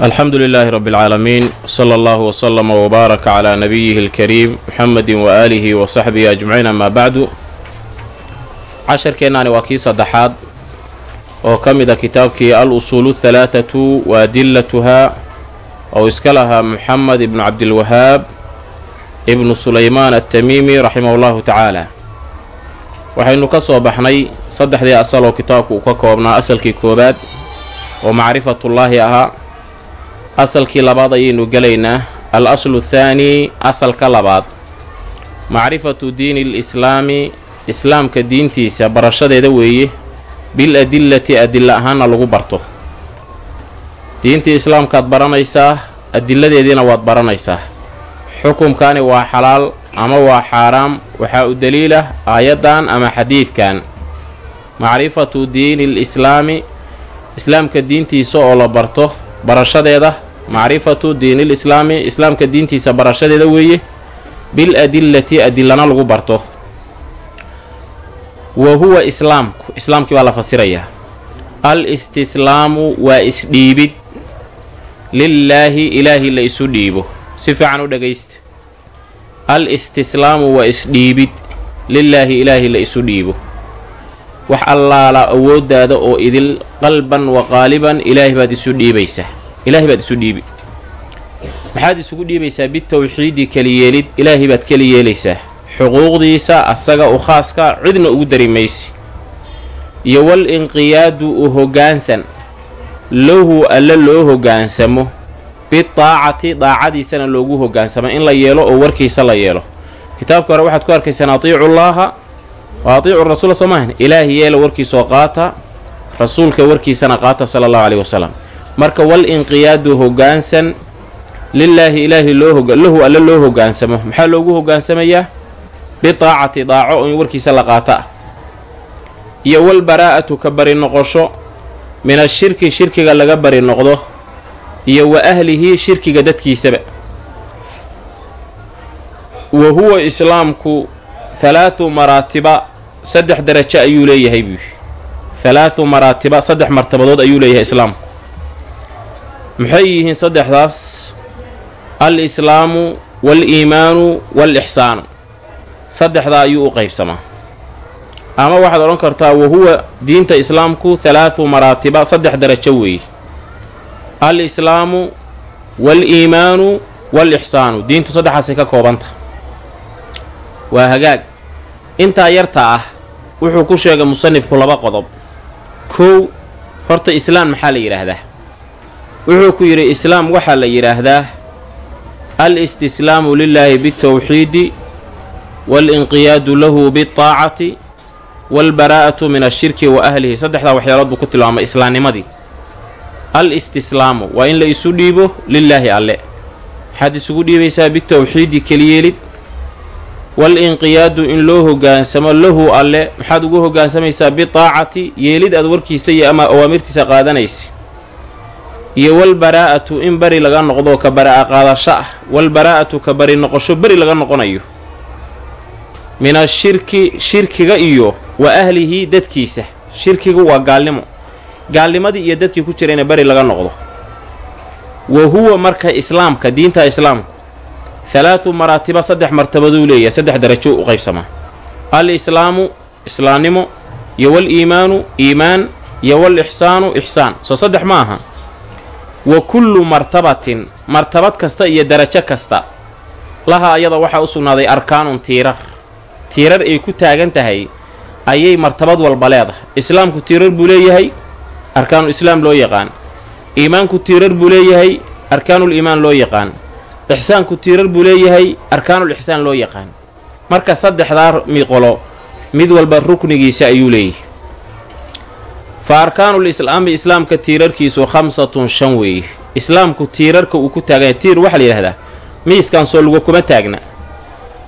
alxamdu lilaahi rabbi اlcaalamiin sala allahu wslama wbaaraka calaa nabiyihi اlkariim muxamedi waaalihi wa saxbihi ajmaciin amaa bacdu casharkeennaani waa kii saddexaad oo ka mid a kitaabkii al usuulu halaathatu wa adilatuhaa oo iska lahaa muxamed ibnu cabdilwahaab ibnu sulaymaan atamiimi raximahu llahu tacaala. Waxaynu ka soo baxnay saddexdii asal oo kitaabku uu ka koobnaa asalkii koowaad oo macrifatullaahi ahaa asalkii labaad ayaynu gelaynaa. Al aslu athaani asalka labaad. Macrifatu diini lislaami islaamka diintiisa barashadeeda weeye bil adillati adilla ahaanna lagu barto. Diintii islaamkaad baranaysaa adiladeediina waad baranaysaa. Xukumkani waa xalaal ama waa xaaraam waxaa u daliilah aayaddan ama xadiidkan. Macrifatu diini lislaami islaamka diintiisa oo la barto barashadeeda macrifatu diinil islaami islaamka diintiisa barashadeeda weeye bil adillati adilana lagu barto. Wa huwa islaamku islaamkii baa la fasirayaa al istislaamu waa isdhiibid. Lilaahi ilaahi la isu dhiibo. Si fiican u dhagaysta al istislaamu waa isdhiibid. Lilaahi ilaahi la isu dhiibo wax allaala awooddaada oo idil qalban wa qaaliban ilaahi baad isu dhiibaysaa. Ilaahi baad isu dhiibi. Maxaad isugu dhiibaysaa bitawxiidi keliyeelid ilaahi baad keli yeelaysaa. Xuquuqdiisa asaga u khaaska cidna ugu dari maysi. Iyo wal inqiyaadu u hoggaansan lahu alle loo hoggaansamo. Bidaacati daacadiisana loogu hoggaansamo. In la yeelo oo warkiisa la yeelo. Kitaabka hore waxaad ku arkaysaan atiicu llaaha wa atiicu rasuula soo maahan ilaahi yeela warkiisoo qaata rasuulka warkiisana qaata sala allahu caleyhi wasalam marka wal inqiyaadu hoggaansan lilaahi ilaahi loo lahu alle loo hoggaansamo maxaa loogu hoggaansamayaa bidaacati daaco in warkiisa la qaata ah iyo wal baraa'atu ka bari noqosho min ashirki shirkiga laga bari noqdo iyo wa ahlihi shirkiga dadkiisaba wa huwa islaamku halaathu maraatiba saddex darajo ayuu leeyahay buu halaathu maraatiba saddex martabadood ayuu leeyahay islaamku maxay yihiin saddexdaas? Al islaamu waal-iimaanu waal-ixsaanu saddexdaa ayuu u qaybsamaa. Ama waxaad odhan kartaa wahuwa diinta islaamku halaathu maraatiba saddex darajo weeye al islaamu waal-iimaanu waal-ixsaanu diintu saddexaasay ka koobanta. Waa hagaag intaa yarta ah wuxuu ku sheegay musanifku laba qodob. Kow horta islaam maxaa la yidhaahdaa? Wuxuu ku yidhi islaam waxaa la yidhaahdaa al istislaamu lilaahi bitawxiidi waal-inqiyaadu lahu bidaacati waalbaraa'atu min ashirki wa ahlihi. Saddexdaa waxyaalood buu ku tilmaamay islaamnimadii. Al istislaamu waa in la isu dhiibo lilaahi alle. Maxaad isugu dhiibaysaa bitawxiidi keliyeelid wal-inqiyaadu in loo hoggaansamo lahu alle maxaad ugu hoggaansamaysaa bidaacati yeelid aad warkiisa iyo ama awaamirtiisa qaadanaysa iyo walbaraa'atu in beri laga noqdo ka bara'a qaadasho ah. Walbaraa'atu ka bari noqosho beri laga noqonayo. Min ashirki shirkiga iyo wa ahlihi dadkiisa. Shirkigu waa gaalnimo. Gaalnimadii iyo dadkii ku jirayna beri laga noqdo. Wa huwa marka islaamka diinta islaamku halaathu maraatiba saddex martabaduu leeyahay saddex darajo u qaybsamaa al islaamu islaamnimo iyo wal iimaanu iimaan iyo wal ixsaanu ixsaan soo saddex ma aha wa kullu martabatin martabad kasta iyo darajo kasta laha ayada waxaa u sugnaaday arkaanun tiirar tiirar ay ku taagan tahay ayay martabad walba leedahay islaamku tiirar buu leeyahay arkaanul islaam loo yaqaan iimaanku tiirar buu leeyahay arkaanul iimaan loo yaqaan ixsaanku tiirar buu leeyahay arkaanul ixsaan loo yaqaan. Marka saddexdaa miqolo mid walba ruknigiisa ayuu leeyahay. Fa arkaanul islaami islaamka tiirarkiisu khamsatun shan weeye islaamku tiirarka uu ku taaganya tiir waxaa la yidhahdaa miiskan soo luga kuma taagna.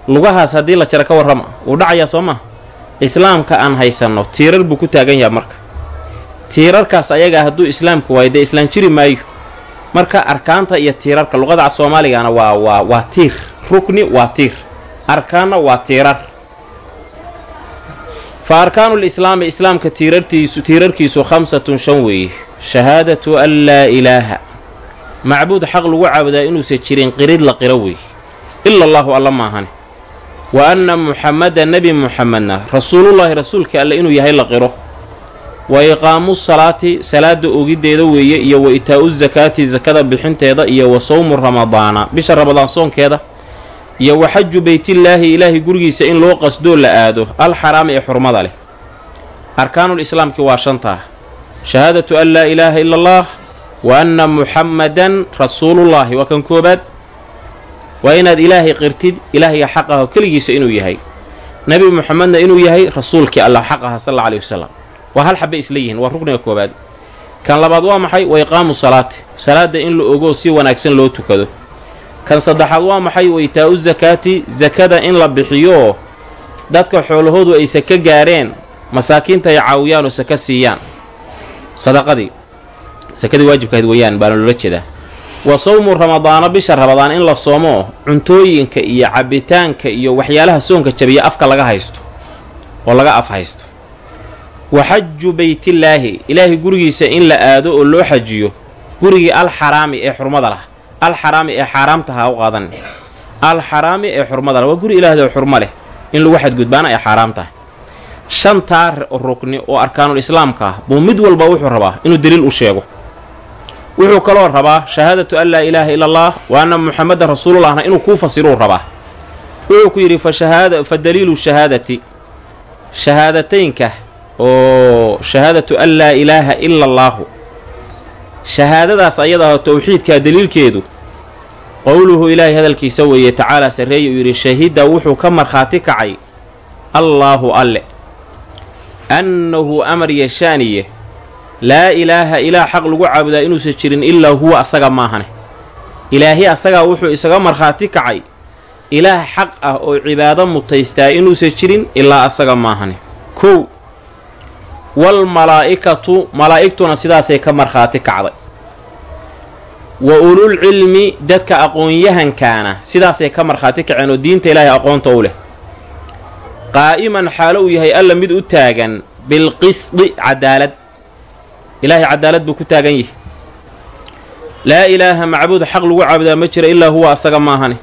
Lugahaas haddii la jaro ka warrama wuu dhacayaa soo maa islaamka aan haysanno tiirar buu ku taagan yaha marka. Tiirarkaas ayagaa hadduu islaamku waayo dee islaan jiri maayo marka arkaanta iyo tiirarka luqada soomaaligana waa waa waa tiir. Rukni waa tiir. Arkaanna waa tiirar. Fa arkaanul islaami islaamka tiirartiisu tiirarkiisu khamsatun shan weeye shahaadatu an laa ilaaha. Macbuud xaq lagu caabudaa inuusan jirin qirid la qiro wey ila allaahu alla maahane. Wa anna muxamada nebi muxamedna rasuulullaahi rasuulka alle inuu yahay la qiro wa iqaamu salaati salaada ogiddeeda weeye iyo wa itaa'u zakaati sakada bixinteeda iyo wa sawmu ramadaana bisha ramadaan soonkeeda iyo wa xaju beytillaahi ilaahay gurigiisa in loo qasdoo la aado alxaraami ee xurmada leh. Arkaanul islaamki waa shantaa. Shahaadatu an laa ilaaha ila allah wa anna muxammadan rasuulullaahi. Waa kan koobaad waa inaad ilaahay qirtid ilaahayga xaq aho keligiisa inuu yahay. Nebi muxamedna inuu yahay rasuulkii allah xaq aha sal alla aleyhi wasalam waa hal xabay isla yihiin waa rukniga koobaad kan labaad waa maxay? Wa iqaamu salaati. Salaadda in la ogoo si wanaagsan loo tukado. Kan saddexaad waa maxay? Wa itaa'u zakaati. Sakada in la bixiyooo dadka xoolahoodu ay saka gaareen masaakiinta ay caawiyaan oo saka siiyaan. Sadaqadii. Sakadii waajibkahayd weeyaan baana loola jeedaa. Wa sawmu ramadaana bisha ramadaan in la soomo cuntooyinka iyo cabbitaanka iyo waxyaalaha soonka jabiya afka laga haysto. Oo laga af haysto wa xaju beytillaahi ilaahay gurigiisa in la aado oo loo xajiyo gurigii alxaraami ee xurmada lah. Alxaraami ee xaaraamta ha u qaadan. Alxaraami ee xurmada lah. Waa guri ilaahdo xurmo leh. In lagu xadgudbaana ay xaaraam tahay shantaa rukni oo arkaanul islaamka ah buu mid walba wuxuu rabaa inuu daliil u sheego. Wuxuu kaloo rabaa shahaadatu an laa ilaaha ila allah wa anna muxamedan rasuulullahna inuu kuu fasiruu rabaa. Wuxuu ku yidhi fa daliilu shahaadati. Shahaadateynka oo shahaadatu an laa ilaaha ila allaahu shahaadadaas ayadaho towxiidkaa daliilkeedu qowluhu ilaahay hadalkiisa weeye tacaalaa sarreeye uu yidhi shahida wuxuu ka markhaati kacay allaahu alle. Annahu amar yeshaaniye laa ilaaha ilaah xaq lagu caabudaa inuusan jirin ilaa huwa asaga maahane. Ilaahi asagaa wuxuu isaga markhaati kacay. Ilaah xaq ah oo cibaado mutaystaa inuusan jirin ilaa asaga maahane. Kow waalmalaa'ikatu malaa'igtuna sidaasay ka markhaati kacday. Wa ulul cilmi dadka aqoon-yahankaana sidaasay ka markhaati kaceen oo diinta ilaahay aqoonta u leh. Qaa'iman xaalo uu yahay alla mid u taagan bilqisdi cadaalad. Ilaahay cadaalad buu ku taagan yahay. Laa ilaaha macbuud xaq lagu caabudaa ma jira ilaa huwa asaga maahane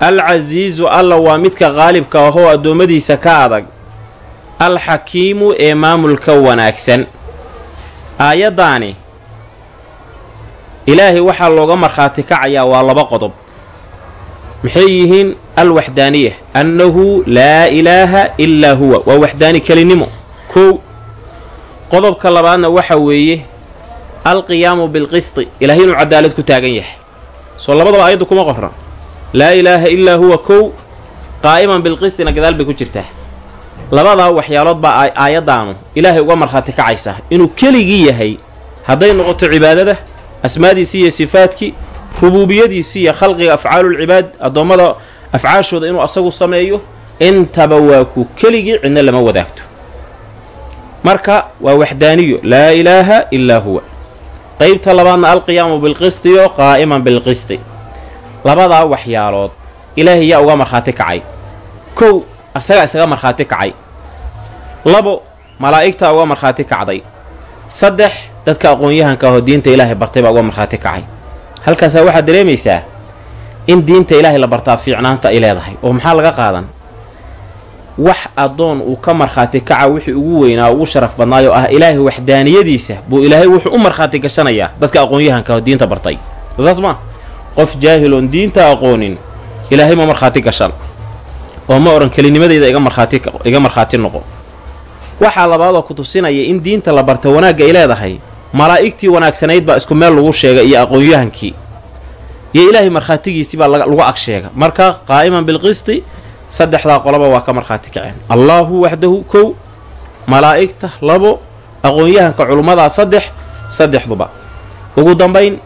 alcasiizu alla waa midka qaalibka ahoo addoommadiisa ka adag alxakiimu ee maamulka wanaagsan. Aayaddaani ilaahay waxaa looga markhaati kacayaa waa laba qodob. Maxay yihiin alwaxdaaniya annahu laa ilaaha ilaa huwa waa waxdaani kelinimo. Kow qodobka labaadna waxa weeye alqiyaamu bilqisti ilaahay inuu cadaalad ku taagan yahay. Soo labadaba aayaddu kuma qorra. Laa ilaaha ilaa huwa kow qaa'iman bilqistina gadaal bay ku jirtaa labadaa waxyaalood baa aayaddaanu ilaahay uga markhaati kacaysa. Inuu keligii yahay hadday noqoto cibaadada asmaadiisii iyo sifaadkii rubuubiyadiisii iyo khalqiga afcaalulcibaad addoommada afcaashooda inuu asagu sameeyo intaba waa ku keligii cidna lama wadaagto. Marka waa waxdaaniyo. Laa ilaaha ilaa huwa. Qeybta labaadna alqiyaamu bilqistiyo qaa'iman bilqisti. Labadaa waxyaalood ilaahay yaa uga markhaati kacay. Kow asagaa isaga markhaati kacay labo malaa'igtaa uga markhaati kacday. Saddex dadka aqoon-yahanka ahoo diinta ilaahay bartay baa uga markhaati kacay. Halkaasaa waxaad dareemaysaa in diinta ilaahay la bartaa fiicnaanta ay leedahay oo maxaa laga qaadan? Wax addoon uu ka markhaati kaca wixii ugu weynaa ugu sharaf badnaayoo ah ilaahay waxdaaniyadiisa buu ilaahay wuxuu u markhaati gashanayaa dadka aqoon-yahanka diinta bartay. Saas maa qof jaahiloon diinta aqoonin ilaahay ma markhaati gashan oo ma odhan kelinimadeyda iga markhaati iga markhaati noqo waxaa labaadoo ku tusinaya in diinta la barta wanaagga ay leedahay. Malaa'igtii wanaagsanayd baa isku meel lagu sheegay iyo aqoon-yahankii iyo ilaahay markhaatigiisii baa lagu ag sheega marka qaa'iman bilqisti saddexdaa qoloba waa ka markhaati kaceen. Allaahu waxdahu kow malaa'igta labo aqoon-yahanka culummadaa saddex saddexduba. Ugu dambayn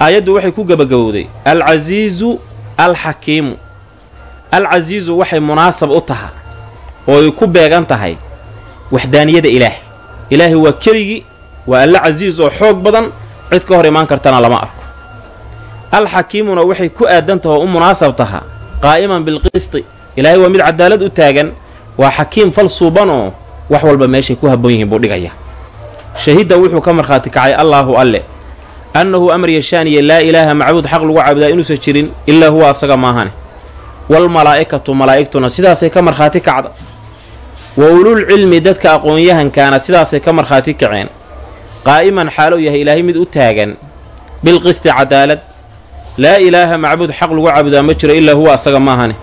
aayaddu waxay ku gebagabowday alcasiizu alxakiimu alcasiizu waxay munaasab u taha oo ay ku beegan tahay waxdaaniyada ilaahay. Ilaahay waa keligii waa alla casiis oo xoog badan cid ka hor imaan kartana lama arko. Alxakiimuna waxay ku aadan taha oo u munaasab taha qaa'iman bilqisti. Ilaahay waa mid cadaalad u taagan waa xakiim fal suuban oo wax walba meeshay ku habboon yihiin buu dhigaya. Shahidda wuxuu ka markhaati kacay allaahu alle annahu amar yashaaniya laa ilaaha macbuud xaq lagu caabudaa inuusan jirin ilaa huwa asaga maahane. Waalmalaa'ikatu malaa'igtuna sidaasay ka markhaati kacda wa ulul cilmi dadka aqoon-yahankaana sidaasay ka markhaati kaceen. Qaa'iman xaalow yahay ilaahay mid u taagan. Bilqisti cadaalad. Laa ilaaha macbuud xaq lagu caabudaa ma jiro ilaa huwa asaga maahane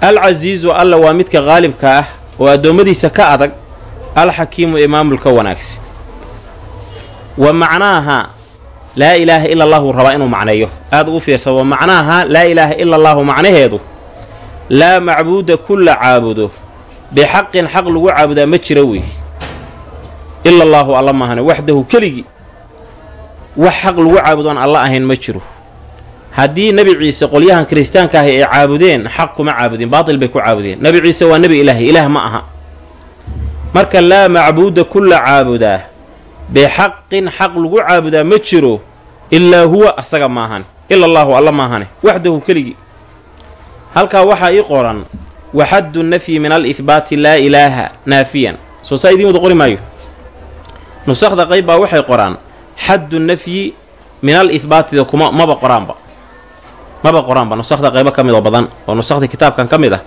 alcasiizu alla waa midka qaalibka ah oo addoommadiisa ka adag. Alxakiimu ee maamulka wanaagsan wa macnaaha laa ilaaha ila allahu rabaa inuu macneeyo. Aada ugu fiirsa wa macnaaha laa ilaaha ila allaahu macnaheedu. Laa macbuuda kulla caabudo bixaqin xaq lagu caabudaa ma jira wey ila allaahu alla maahane waxdahu keligii wax xaq lagu caabudoon alla ahayn ma jiro haddii nebi ciise qolyahan kiristaanka ahi ay caabudeen xaq kuma caabudeen baatil bay ku caabudeen nebi ciise waa nebi ilaahi ilaah ma aha marka laa macbuuda kulla caabudaa bixaqin xaq lagu caabudaa ma jiro ilaa huwa asaga maahane ila allaahu alla maahane waxdahu keligii halkaa waxaa ii qoran waxaddu nafyi min alihbaati laa ilaaha naafiyan soo saa idiin qori maayo. Nusakda qayb baa waxay qoraan. Xaddu nafyi min al ihbaatida kuma maba qoraanba. Maba qoraanba. Nusakda qaybo ka mid oo badan oo nusakda kitaabkan ka mid ah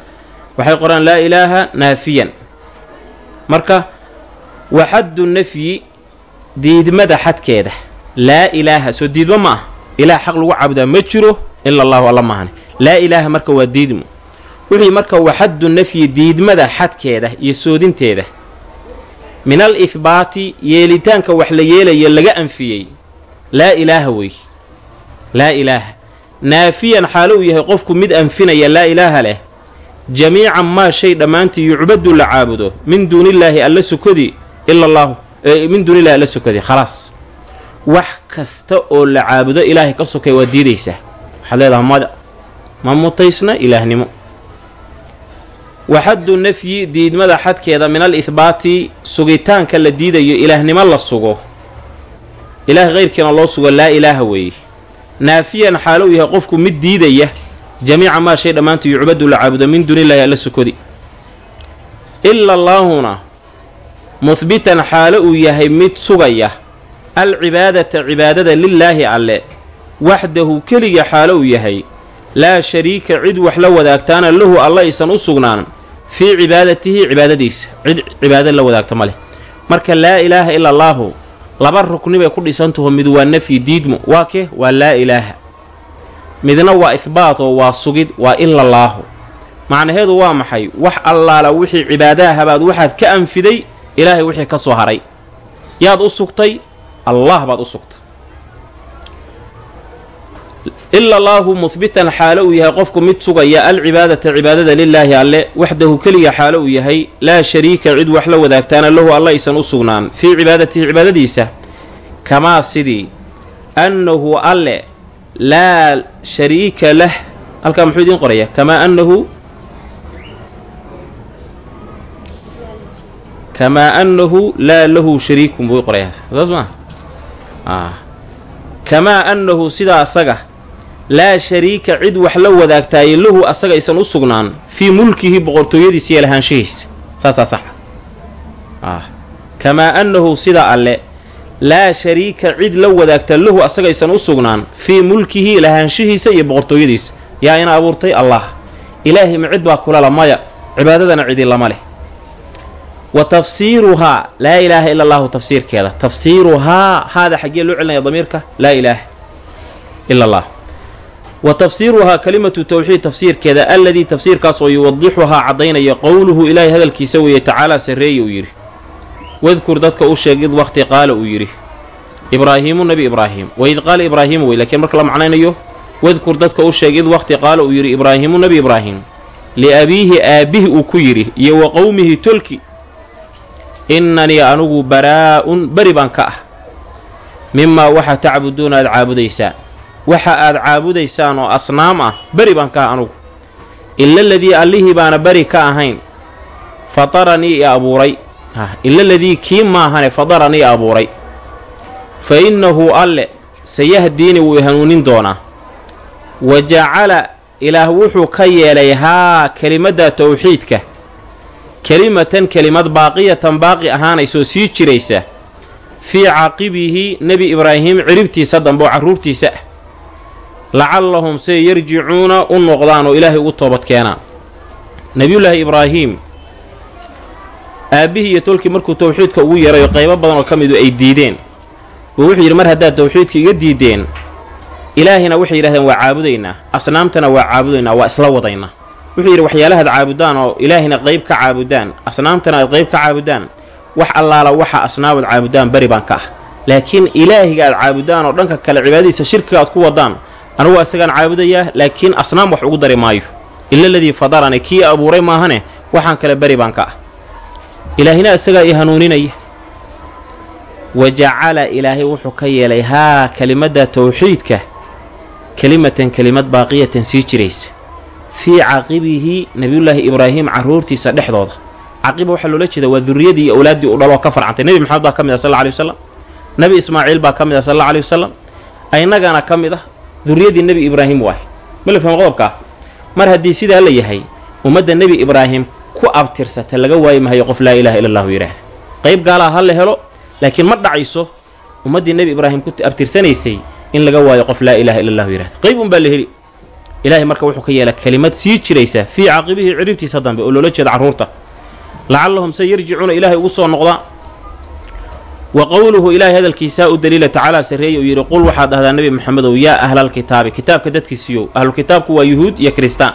waxay qoraan laa ilaaha naafiyan. Marka waxaddu nafyi diidmada xadkeeda. Laa ilaaha soo diidmo ma ah ilaah xaq lagu caabudaa ma jiro ila allahu alla maahane laa ilaaha marka waa diidmo wixii marka waxaddu nafyi diidmada xadkeeda iyo soodinteeda. Min al ihbaati yeelitaanka wax la yeelaya laga anfiyey. Laa ilaaha wey. Laa ilaaha. Naafiyan xaalo uu yahay qofku mid anfinaya laa ilaaha leh. Jamiican maa shay dhammaantii yucbadu la caabudo. Min duunillaahi alla sokodi ila allaahu min duunillahi alla sokodi khalaas. Wax kasta oo la caabudo ilaahay ka sokay waa diidaysaa waxaad leedaha mada ma mutaysna ilaahnimo waxaddu nafyi diidmada xadkeeda min al ihbaati sugitaanka la diidayo ilaahnimo la sugo ilaah keyrkiina loo sugo laa ilaaha weeye naafiyan xaalo uu yahay qofku mid diidaya jamiica maa shay dhammaantii yucbadu la caabudo min duunillahi alla sokodi ila allaahuna muhbitan xaalo uu yahay mid sugaya alcibaadata cibaadada lilaahi alle waxdahu keliga xaalo uu yahay laa shariika cid wax la wadaagtaana lahu alla aysan u sugnaan fii cibaadatihi cibaadadiisa. Cid cibaado la wadaagta ma leh. Marka laa ilaaha ila allaahu laba rukni bay ku dhisantaho mid waa nafyi diidmo waa ke waa laa ilaaha. Midna waa ihbaat oo waa sugid waa ilallaahu macnaheedu waa maxay? Wax allaala wixii cibaadahabaad waxaad ka anfiday ilaahay wixii ka soo haray. Yaad u sugtay allah baad u sugtay ila allaahu muhbitan xaalo uu yahay qofku mid sugaya alcibaadata cibaadada lilaahi alle waxdahu keliga xaalo uu yahay laa shariika cid wax la wadaagtaana lahu alla aysan u sugnaan fii cibaadatihi cibaadadiisa kamaa sidii annahu alle laa shariika lah halkaa muxuu idiin qoraya kamaa annahu kamaa annahu laa lahu shariikun buu qorayaa saas maa kamaa annahu sidaa asaga laa shariika cid wax la wadaagtaaye lahu asaga aysan u sugnaan fii mulkihi boqortooyadiisa iyo lahaanshahiisa. Saasaa saxa. Kamaa annahu sida alle laa shariika cid la wadaagta lahu asaga aysan u sugnaan fii mulkihi lahaanshihiisa iyo boqortooyadiisa. Yaa ina abuurtay allah ilaahay ma cid baa kulala maya cibaadadana cidi lama leh. Wa tafsiiruhaa laa ilaaha ila allahu tafsiirkeeda. Tafsiiruhaa haada xaggee loo celinaya damiirka? Laa ilaaha ila allah wa tafsiiruhaa kalimatu tawxiid tafsiirkeeda alladii tafsiirkaas oo yuwadixuhaa caddaynaya qowluhu ilaahay hadalkiisa weeye tacaalaa sarreeye uu yidhi. Wadkur dadka u sheeg id waqti qaala uu yidhi. Ibraahiimu nebi ibraahim. Waid qaala ibraahiimu wey lakiin marka la macnaynayo wadkur dadka u sheeg id waqti qaala uu yidhi ibraahiimu nebi ibraahim. Liabiihi aabbihi uu ku yidhi iyo wa qowmihi tolki. Innanii anugu baraa-un beri baan ka ah. Mimaa waxa tacbuduuna aad caabudaysaan waxa aad caabudaysaan oo asnaam ah beri baan ka anugu. Ila ladii allihii baana beri ka ahayn fataranii i abuuray. Ila ladii kii maahane fadaranii abuuray. Fa innahu alle sayahdiini wuu hanuunin doonaa. Wa jacala ilaah wuxuu ka yeelay haa kelimadda tawxiidka. Kelimatan kelimad baaqiyatan baaqi ahaanaysoo sii jiraysa. Fii caqibihi nebi ibraahim ciribtiisa dambe oo carruurtiisa ah lacallahum say yarjicuuna u noqdaan oo ilaahay ugu toobad keenaan. Nebiyullaahi ibraahim aabbihii iyo tolkii markuu towxiidka ugu yeerayo qaybo badan oo ka midu ay diideen oo wuxuu yidhi mar haddaad towxiidka iga diideen ilaahina waxay yidhahdeen waa caabudaynaa asnaamtana waa caabudaynaa waa isla wadaynaa wuxuu yidhi waxyaalahaad caabudaan oo ilaahina qayb ka caabudaan. Asnaamtana aad qayb ka caabudaan. Wax allaala waxa asnaamad caabudaan beri baan ka ah. Laakiin ilaahiga aad caabudaan oo dhanka kale cibaadadiisa shirkiga aad ku wadaan anugu isagaan caabudayaa laakiin asnaam wax ugu dari maayo. Ila ladii fadarani kii abuuray maahane waxaan kale beri baan ka ah. Ilaahina isagaa i hanuuninaya wa jacala ilaahay wuxuu ka yeelay haa kelimadda towxiidka kelimatan kelimad baaqiyatan sii jiraysa. Fii caqibihi nebiyullaahi ibraahim carruurtiisa dhexdooda. Caqiba waxaa loola jeeda waa durriyadii iyo awlaaddii u dhaloo ka farcantay. Nebi maxamed baa ka mid ah sal alla alay wasalam nebi ismaaciil baa ka mid ah sal alla alay wasalam aynagana ka mid ah durriyaddii nebi ibraahim waahay mala fahma qodobkaa mar haddii sidaa la yahay ummadda nebi ibraahim ku abtirsata laga waayi mahayo qof laa ilaaha illa allahu yidhaahda qayb gaalaa ha la helo laakiin ma dhacayso ummaddii nebi ibraahim ku abtirsanaysay in laga waayo qof laa ilaaha illa allahu yidhahda qayb unbaa la heli. Ilaahay marka wuxuu ka yeelaa kelimad sii jiraysa fii caqibihii ciribtiisa dambe oo loola jeeda carruurta lacallahum se yarjicuuna ilaahay ugu soo noqdaa wa qowluhu ilaahay hadalkiisaa u daliila tacaala sarreeye uu yidhi qul waxaad dhahdaa nebi maxamedow yaa ahlalkitaabi kitaabka dadkiisiiyow ahlukitaabku waa yuhuud iyo kiristaan.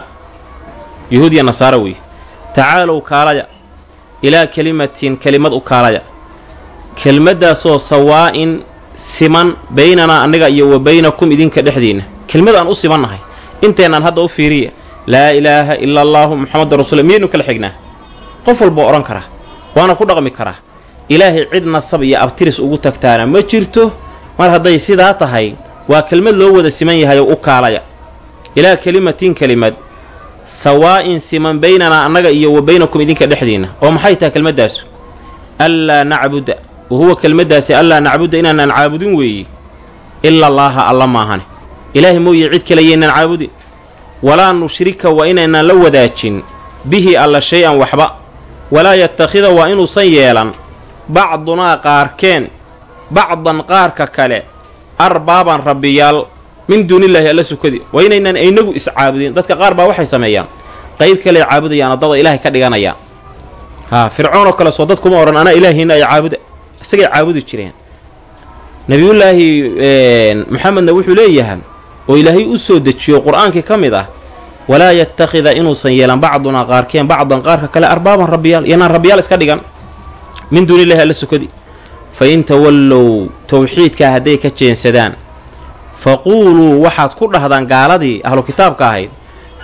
Yuhuud iyo nasaaro weeye tacaalow kaalaya ilaa kelimatin kelimad u kaalaya. Kelmaddaasoo sawaa'in siman baynanaa annaga iyo wa baynakum idinka dhexdiinna. Kelmad aan u simannahay inteennaan hadda u fiiriya laa ilaaha ila allaahu muxamadu rasuul miyaynu kala xignaa? Qof walboo odhan karaa waana ku dhaqmi karaa ilaahay cid nasab iyo abtiris ugu tagtaana ma jirto? Mar hadday sidaa tahay waa kelmad loo wada siman yahay oo u kaalaya. Ilaa kelimatin kelimad sawaa'in siman baynanaa annaga iyo wa baynakum idinka dhexdiinna oo maxay tahay kelmaddaasu allaa nacbuda wa huwa kelmaddaasi allaa nacbuda inaanaan caabudin weeye ila allaaha alla maahane ilaahay mooye cid kale yaynaan caabudin walaa nushrika waa inaynaan la wadaajin bihi alla shay-an waxba. Walaa yattakhida waa inuusan yeelan bacdunaa qaarkeen bacdan qaarka kale arbaaban rabbiyaal min duunillaahi alla sukadi waa inaynaan inagu iscaabudin. Dadka qaar baa waxay sameeyaan. Qayb kale caabudayaanoo dada ilaahay ka dhiganayaan haa fircoon oo kale soo dad kuma odhan anaa ilaahiina ay caabuda isagay caabudi jireen. Nebiyullaahi maxamedna wuxuu leeyahay oo ilaahay u soo dejiyo qur'aankii ka mid ah walaa yattakhida inuusan yeelan bacdunaa qaarkeen bacdan qaarka kale arbaaban rabbiyaal. Iyanaan rabbiyaal iska dhigan min duunillahi alla sukadi. Fa in tawallow towxiidkaa hadday ka jeensadaan faquuluu waxaad ku dhahdaan gaaladii ahlu kitaabka ahayd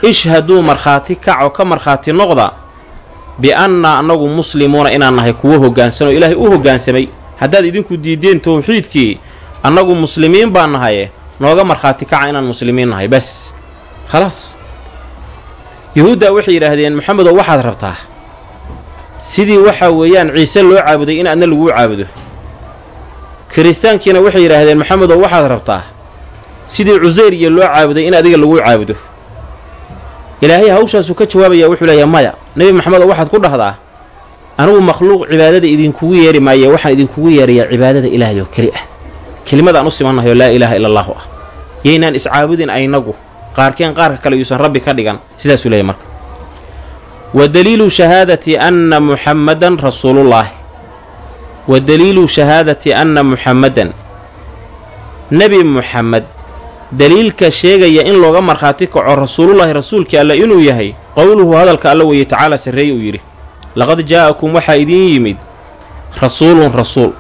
ishhaduu markhaati kac oo ka markhaati noqda bi-annaa annagu muslimuuna inaan nahay kuwo hoggaansan oo ilaahay u hoggaansamay haddaad idinku diideen towxiidkii annagu muslimiin baan nahaye nooga markhaati kaca inaan muslimiin nahay bas. Khalaas. Yuhuuddaa waxay yidhaahdeen maxamedow waxaad rabtaa sidii waxaa weeyaan ciise loo caabuday in adna laguu caabudo. Kiristaankiina waxay yidhaahdeen maxamedow waxaad rabtaa sidii cuseyr iyo loo caabuday in adiga laguu caabudo? Ilaahay hawshaasuu ka jawaabaya wuxuu leeyahay maya nebi maxamedow waxaad ku dhahdaa anigu makhluuq cibaadada idinkugu yeeri maaye waxaan idinkugu yeerayaa cibaadada ilaahay oo keli ah. Kelimadaan u simannahay oo laa ilaaha ila allaahu ah. Yaynaan iscaabudin aynagu qaarkeen qaarka kale yuusan rabbi ka dhigan. Sidaasuu leeyahy marka wa daliilu shahaadati anna muxammadan rasuulullaahi wa daliilu shahaadati anna muxammadan nebi muxamed daliilka sheegaya in looga markhaati kaco rasuulullaahi rasuulkii alle inuu yahay qowluhu hadalka alla weeye tacaala sarreeye uu yidhi laqad jaa'akum waxaa idiin yimid rasuulun rasuul.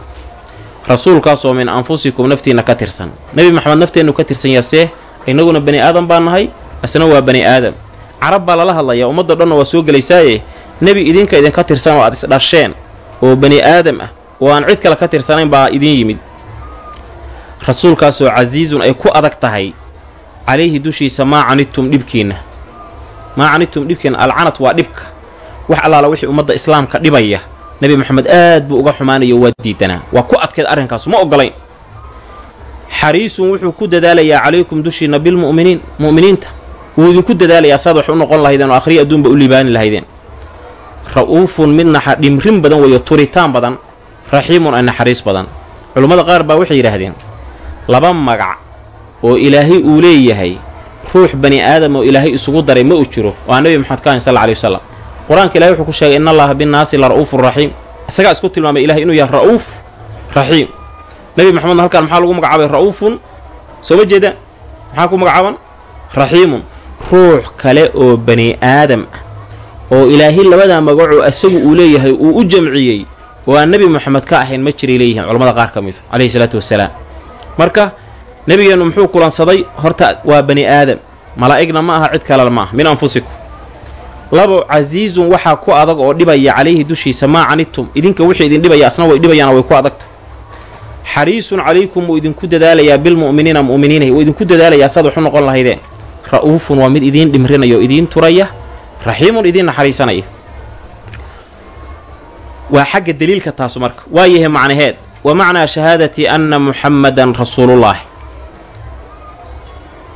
Rasuulkaasoo min anfusikum naftiinna ka tirsan. Nebi maxamed nafteennu ka tirsan yasee innaguna bani aadam baa nahay asna waa bani aadam carab baa lala hadlayaa ummadda dhanna waa soo gelaysaaye nebi idinka idinka tirsan oo aad isdhasheen oo bani aadam ah oo aan cid kale ka tirsanayn baa idiin yimid. Rasuulkaasoo casiizun ay ku adag tahay calayhi dushiisa maa canidtum dhibkiinna? Maa canidtum dhibkiinna? Alcanad waa dhibka. Wax allaala wixii ummadda islaamka dhibaya nebi maxamed aad buu uga xumaanayo waa diidanaa. Waa ku adkeed arrinkaasu ma ogolayn xariisun wuxuu ku dadaalayaa calaykum dushiinna bilmu'miniin mu'miniinta wuu idinku dadaalayaa saad wax u noqon lahaydeen oo akhriya adduunba u liibaani lahaydeen. Ra'uufun mid naxa dhimrin badan weeyo turitaan badan raxiimun ay naxariis badan. Culummada qaar baa waxay yidhaahdeen laba magac oo ilaahay uu leeyahay ruux bani aadam oo ilaahay isugu daray ma u jiro oo aan nebi maxamed ka ahayn sal alay wasalam qur'aanka ilahay wuxuu ku sheegay in allaha binnaasi la ra'uufu raxiim. Isagaa isku tilmaamay ilahay inuu yahay ra'uuf raxiim. Nebi maxamedna halkaan maxaa lagu magacaabay? Ra'uufun? Soo ma jeeda? Maxaa ku magacaaban? Raxiimun ruux kale oo bani aadam ah oo ilaahay labadaa magacoo isagu uu leeyahay uu u jamciyey oo aan nebi moxamed ka ahayn ma jiray leeyihiin culamada qaar ka midu calayhi salaatu wasalaam marka nebigeennu muxuu kulansaday horta waa bani aadam. Malaa'igna ma aha cid kalena ma aha min anfusikum. Labo casiizun waxaa ku adag oo dhibaya calayhi dushiisa maa canidtum idinka wixii idin dhibaya asna way dhibayaana way ku adagta. Xariisun calaykum wuu idinku dadaalayaa bilmu'miniina mu'miniina wuu idinku dadaalayaa saad waxu noqon lahaydeen ra'uufun waa mid idiin dhimrinaya oo idiin turaya raxiimun idiin naxariisanaya. Waa xagga daliilka taasu marka. Waa yahay macnaheed. Wa macnaa shahaadati anna muxammadan rasuulullaahi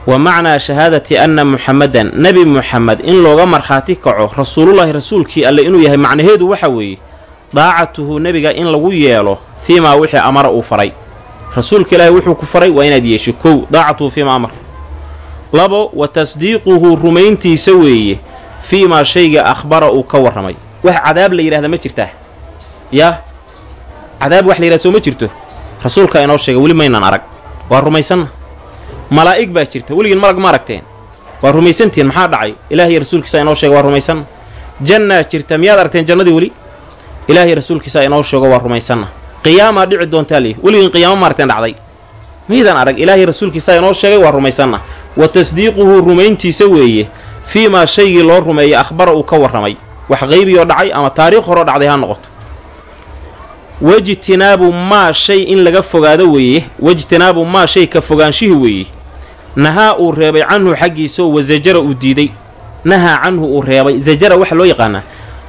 wa macnaa shahaadati anna muxammadan nebi muxamed in looga markhaati kaco rasuulullaahi rasuulkii alle inuu yahay macnaheedu waxa weeye daacatuhu nebiga in lagu yeelo fiimaa wixii amara uu faray. Rasuulka ilaahay wuxuu ku faray waa inaad yeesho kow daacatuhu fiimaa amar labo wa tasdiiquhu rumayntiisa weeye fiimaa shayga akhbara uu ka warramay. Wax cadaab la yidhahda ma jirtaa? Yaa cadaab wax la yidhahda soo ma jirto? Rasuulkaa inoo sheega weli maynaan arag. Waa rumaysanna malaa'ig baa jirta. Weligiin malag ma aragteen. Waa rumaysantihiin maxaa dhacay? Ilaahiy rasuulkiisaa inoo sheega waa rumaysanna jannaa jirta miyaad aragteen jannadii weli? Ilaahiy rasuulkiisaa inoo sheego waa rumaysanna qiyaamaa dhici doontaa leeyi weligiin qiyaamo ma aragteen dhacday. Maydaan arag. Ilaahiy rasuulkiisaa inoo sheegay waa rumaysanna wa tasdiiquhu rumayntiisa weeye. Fii maa shaygii loo rumeeyey akhbara uu ka warramay. Wax qaybiyoo dhacay ama taariikh horoo dhacday ha noqoto. Wejtinaabu maa shay in laga fogaado weeye. Wejtinaabu maa shay ka fogaanshihi weeye. Nahaa uu reebay canhu xaggiisaoo wasajara uu diiday. Nahaa canhu uu reebay. Zajara waxa loo yaqaanaa.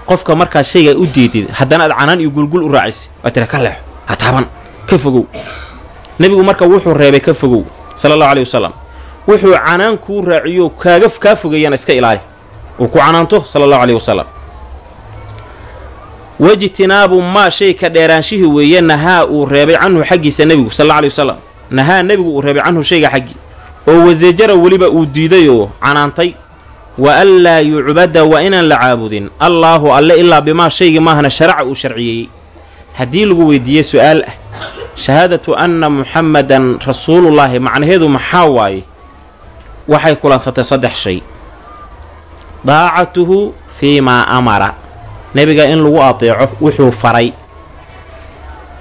Qofka markaas shaygaa u diidid haddana aad canaan iyo gulgul u raacaysa waa tira ka leexo. Ha taaban. Ka fogow. Nebigu marka wuxuu reebay ka fogow sala allahu aleyhi wasalam wuxuu canaan kuu raaciyo kaaga kaa fogeeyana iska ilaali. Uu ku canaanto sala allahu aleyhi wasalam wejtinaabu maa shay ka dheeraanshihii weeye nahaa uu reebay canhu xaggiisa nebigu sal alla aley wasalam nahaa nebigu uu reebay canhu shayga xaggii oo wasajara weliba uu diidayoo canaantay. Wa an laa yucbada waa inaan la caabudin. Allaahu alle ilaa bimaa shaygii maahana sharaca uu sharciyeeyey haddii lagu weydiiye su'aal ah shahaadatu anna muxamadan rasuulullaahi macnaheedu maxaa waaye waxay kulansatay saddex shay. Daacatuhu fii maa amara. Nebiga in lagu adeeco wuxuu faray.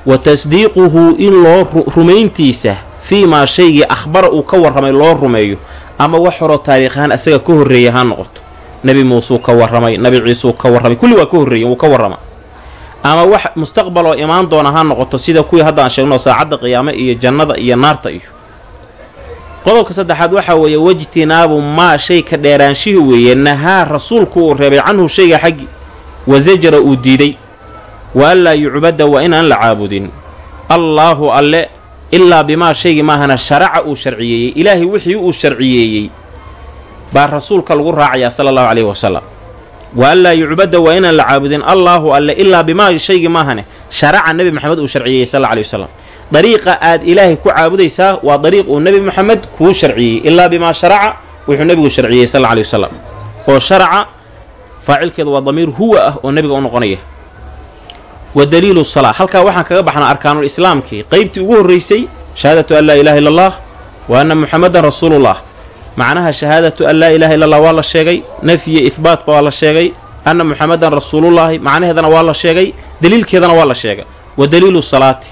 Wa tasdiiquhu in loo rumayntiisa fii maa shaygii akhbara uu ka warramay loo rumeeyo ama wax horoo taariikhahaan asaga ka horreeya ha noqoto. Nebi muusuu ka warramay nebi ciisuu ka warramay kulli waa ka horreeyen wuu ka warrama. Ama wax mustaqbal oo imaan doona ha noqoto sida kuwii haddaan sheegno saacadda qiyaame iyo jannada iyo naarta iyo qodobka saddexaad waxaa weeye wejtinaabu maa shay ka dheeraanshihii weeye nahaa rasuulku uu reebay canhu shayga xaggi wasajara uu diiday. Wa an laa yucbada waa inaan la caabudin. Allaahu alle ilaa bimaa shaygii maahana sharaca uu sharciyeeyey ilaahay wixii uu sharciyeeyey baa rasuulka lagu raacayaa sala allahu caleyhi wasalam wa an laa yucbada waa inaan la caabudin allaahu alle ilaa bimaa shaygii maahane sharaca nebi maxamed uu sharciyeeyey sal alla wasalam dariiqa aad ilaahay ku caabudaysaa waa dariiq uu nebi moxamed kuu sharciyey ilaa bimaa sharaca wuxuu nebigu sharciyey sal alla aley wasalam oo sharaca faacilkeedu waa damiir huwa ah oo nebiga u noqonaya. Wa daliilu salaa halkaa waxaan kaga baxnaa arkaanul islaamkii. Qeybtii ugu horraysay shahaadatu an laa ilaha illa allah wa anna muxamadan rasuulullah. Macnaha shahaadatu an laa ilaha illa allah waa la sheegay nafyiyo ihbaatba waa la sheegay. Anna muxamadan rasuulullaahi macnaheedana waa la sheegay daliilkeedana waa la sheegay. Wa daliilu salaati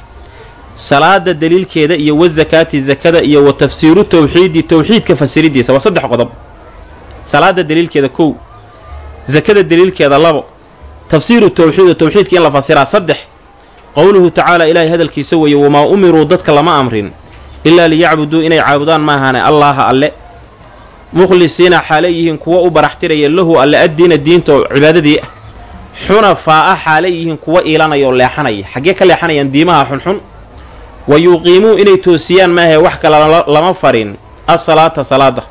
salaada daliilkeeda iyo wa zakaati zakada iyo wa tafsiiru tawxiidi towxiidka fasiridiisa waa saddex qodob. Salaada daliilkeeda kow zakada daliilkeeda labo tafsiiru towxiid towxiidka in la fasiraa saddex. Qowluhu tacaala ilaahay hadalkiisa weeye wamaa umiruu dadka lama amrin ilaa liyacbuduu inay caabudaan maahaane allaaha alle. Mukhlisiina xaale yihiin kuwa u baraxtiraya lahu alle addiina diinta oo cibaadadii. Ah xunafaa'a xaale yihiin kuwa iilanaya oo leexanaya. Xaggee ka leexanayaan diimaha xunxun wa yuqiimuu inay toosiyaan maahae wax kale lama farin asalaata salaada.